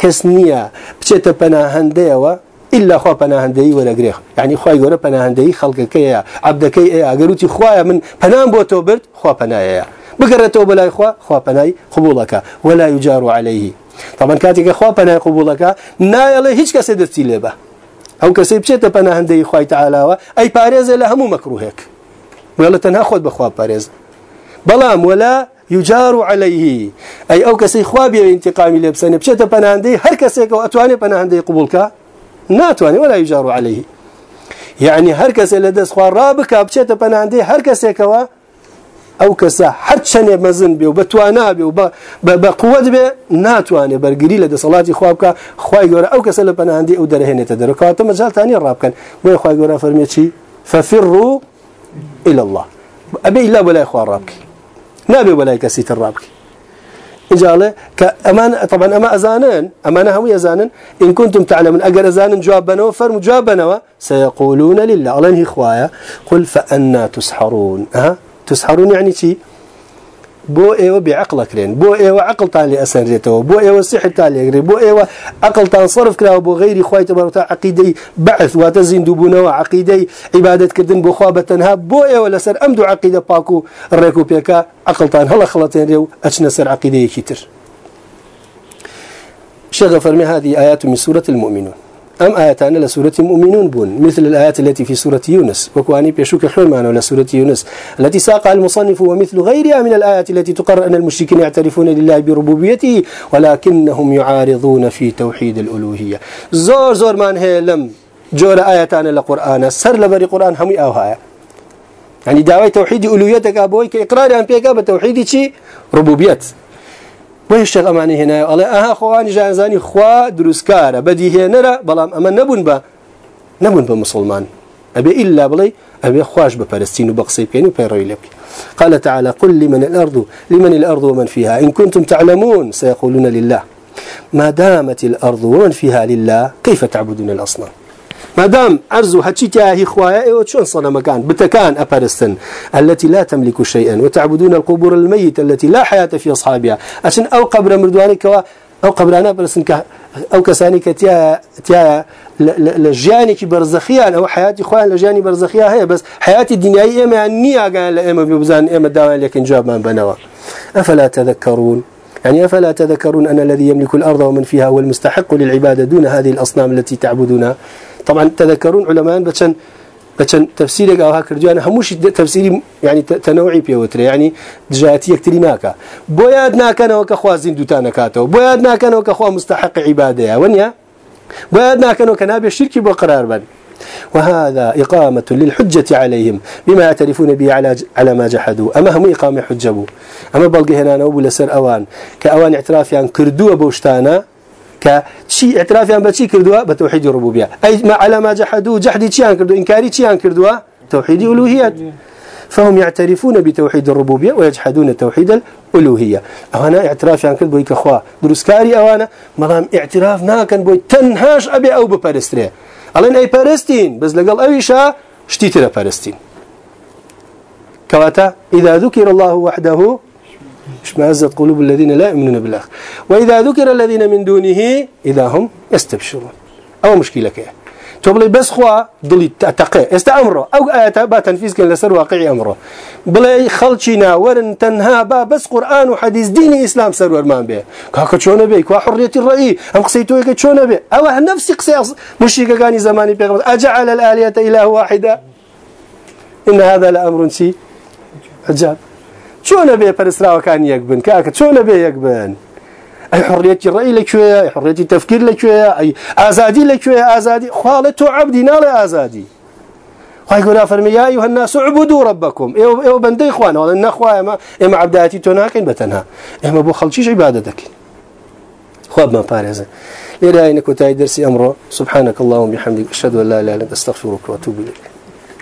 کەس نییە. بچێتە پەناهندەیەوە إلا خوا پناهندەی وەرەگرێخ يعني خوای گەورە پەناهندەی خەڵکەکەیە عبدەکەی ئێ ئەگەروتی خوایە من پەنام بۆ تۆ برد خوا پەنایەیە. بگەڕێتەوە بەلای خوا خوا پەنای قبولەکە ولا يجار عليه طبعا کاتێک خوا پەنای قبولەکە نایەڵێ هیچ کەسێ دەستی لێبە ئەو کەسەی بچێتە پەناهندەی خوای تعالاوە ئەی پارێزە لە هەموو مەکروهێک. وێڵە تەنها خۆت بەخوا يجار عليه. أي أو كسي خوابي انتقامي لبسني. بشتا بناندي هر كسيك وأتواني بناندي قبولك؟ ناتواني ولا يجار عليه. يعني هر كسي لدس خوار رابك بشتا هر كسيك و أو كسا حد شنه مزن بي وبتوانا بي وبقوة بي ناتواني برقري لدى صلاة خوابك. خواهي قورا أو كسا لبناندي أو درهن تدرك. واتم مجال تاني الرابكن وي خواهي قورا فرميتشي ففروا إلى الله. أبي إلا ولا إخوان رابك. نابي ولا كسيت الرابك. إجالة كأمان طبعا أما أزانن أمانة هم يزانن إن كنتم تعلمون أجر أزانن جوابنا وفرم جوابنا سيقولون لله. الله إخوايا قل فأنا تسحرون. ها تسحرون يعني شيء بو أيوه بعقلك لين. بو أيوه عقل تالي اسنريته بو أيوه صحه تالي يقري بو أيوه عقل تنصرف كلا بو غير خويت تبارك عقيده بعث. وتزين دبونه وعقيده عباده كدن بو خوابتنها بو أيوه لسر امدو عقيدة باكو. الريكو بيكا عقل تان هلا خلطين ريو. اشنا سر عقيده كتر شغف فرمي هذه آيات من سورة المؤمنون. أم آياتان لسورة المؤمنون بون؟ مثل الآيات التي في سورة يونس. وكواني بيشوك حرمان لسورة يونس. التي ساقها المصنف ومثل غيرها من الآيات التي تقرر أن المشركين يعترفون لله بربوبيته ولكنهم يعارضون في توحيد الألوهية. زور زور من هي لم جور آياتان لقرآن سر لبري قرآن هم أوهايا يعني دعوة توحيد ألوهيتك أبوي كإقرار أن بيك بتوحيد شيء ربوبيات ويش أماني هنا الله أها خواني جانزاني خوا دروسكارة بدي هي نرى بلام أما نبون با نبون بمسلمان أبي إلا بلي أبي خواش بفلسطين وبقصي بيني وبيروي لك قال تعالى قل لمن الأرض لمن الأرض ومن فيها إن كنتم تعلمون سيقولون لله. ما دامت الأرض ومن فيها لله. كيف تعبدون الأصنام؟ ما دام أرزو هاتشي تاهي خوايا إيوه شون صنع مكان؟ بتكان أبرستن التي لا تملك شيئا وتعبدون القبور الميت التي لا حياة في أصحابها. عشان أو قبر مردوانك أو قبر أنا برسن أو كسانك تيا تيا لجانك برزخيا أو حياتي خوان لجاني برزخيا هي بس حياتي الدنيا إما نية قال إما ببزان إما داوان لكن جاب من بنوا. أفلا تذكرون؟ يعني أفلا تذكرون أن الذي يملك الأرض ومن فيها هو المستحق للعبادة دون هذه الأصنام التي تعبدونها؟ طبعا تذكرون علماء بشن بشن تفسيرك هكر جوانا هموش تفسيري يعني تنوعي بيوتري يعني جاتي يكتري ناكا بوياد ناكا وكخوا زندوتانا كاتو بوياد ناكا وكخوا مستحق عبادة. ونيا؟ بوياد ناكا وكنابي الشرك بقرار بني. وهذا إقامة للحجة عليهم بما يعترفون به على على ما جحدوا. أما هم إقامة حجبوا أما بلقي هنا نوب لسر أوان. كأوان اعتراف يعني كردوا بوشتانا كشي اعتراف يعني بشي كردوا بتوحيد الربوبية. أي ما على ما جحدوا جحدي شيء كردوا إنكاري شيء كردوا توحيد الألوهية فهم يعترفون بتوحيد الربوبية ويجحدون توحيد الألوهية. أنا اعتراف يعني كل بويك أخوا دروسكاري أوانا مرام اعتراف ناكن بوي تنهاش أبي أو ببرستري ألين أي برستين بس لقال أيشا شتيتر برستين كواتا إذا ذكر الله وحده اشمعزت قلوب الذين لا يؤمنون بالآخر وإذا ذكر الذين من دونه إذا هم يستبشرون. أو مشكلة كية. تقول بس خوا ضلي تقي استأمره أو آيات با تنفيذ كان لسر واقعي أمره. بلا خلشنا ورن تنها با بس قرآن وحديث ديني إسلام سر ورمان به كاك شلون بيك وحرية الرأي. أم قصيتو هيك شلون به أو نفس قصي مشيك كان زماني بيغمر أجعل الآلية إله واحدة؟ إن هذا لأمر سي عجاب. شلون به فرسرا وكان يقبن كاك شلون به يقبن أي حرية الرأي لكوية أي حرية التفكير لكوية أي آزادي لكوية آزادي خالته عبدي نال آزادي ويقول فرمي يا أيها الناس اعبدوا ربكم إيو, إيو بندي إخوان ولا إن إخوة إما, عبداتي تناكن بتنها إما بو خلشيش عبادتك خواب ما بارزة لذا إنك وتاي درسي أمره سبحانك اللهم بحمدك أشهد أن لا إله إلا أنت أستغفرك وأتوب إليك.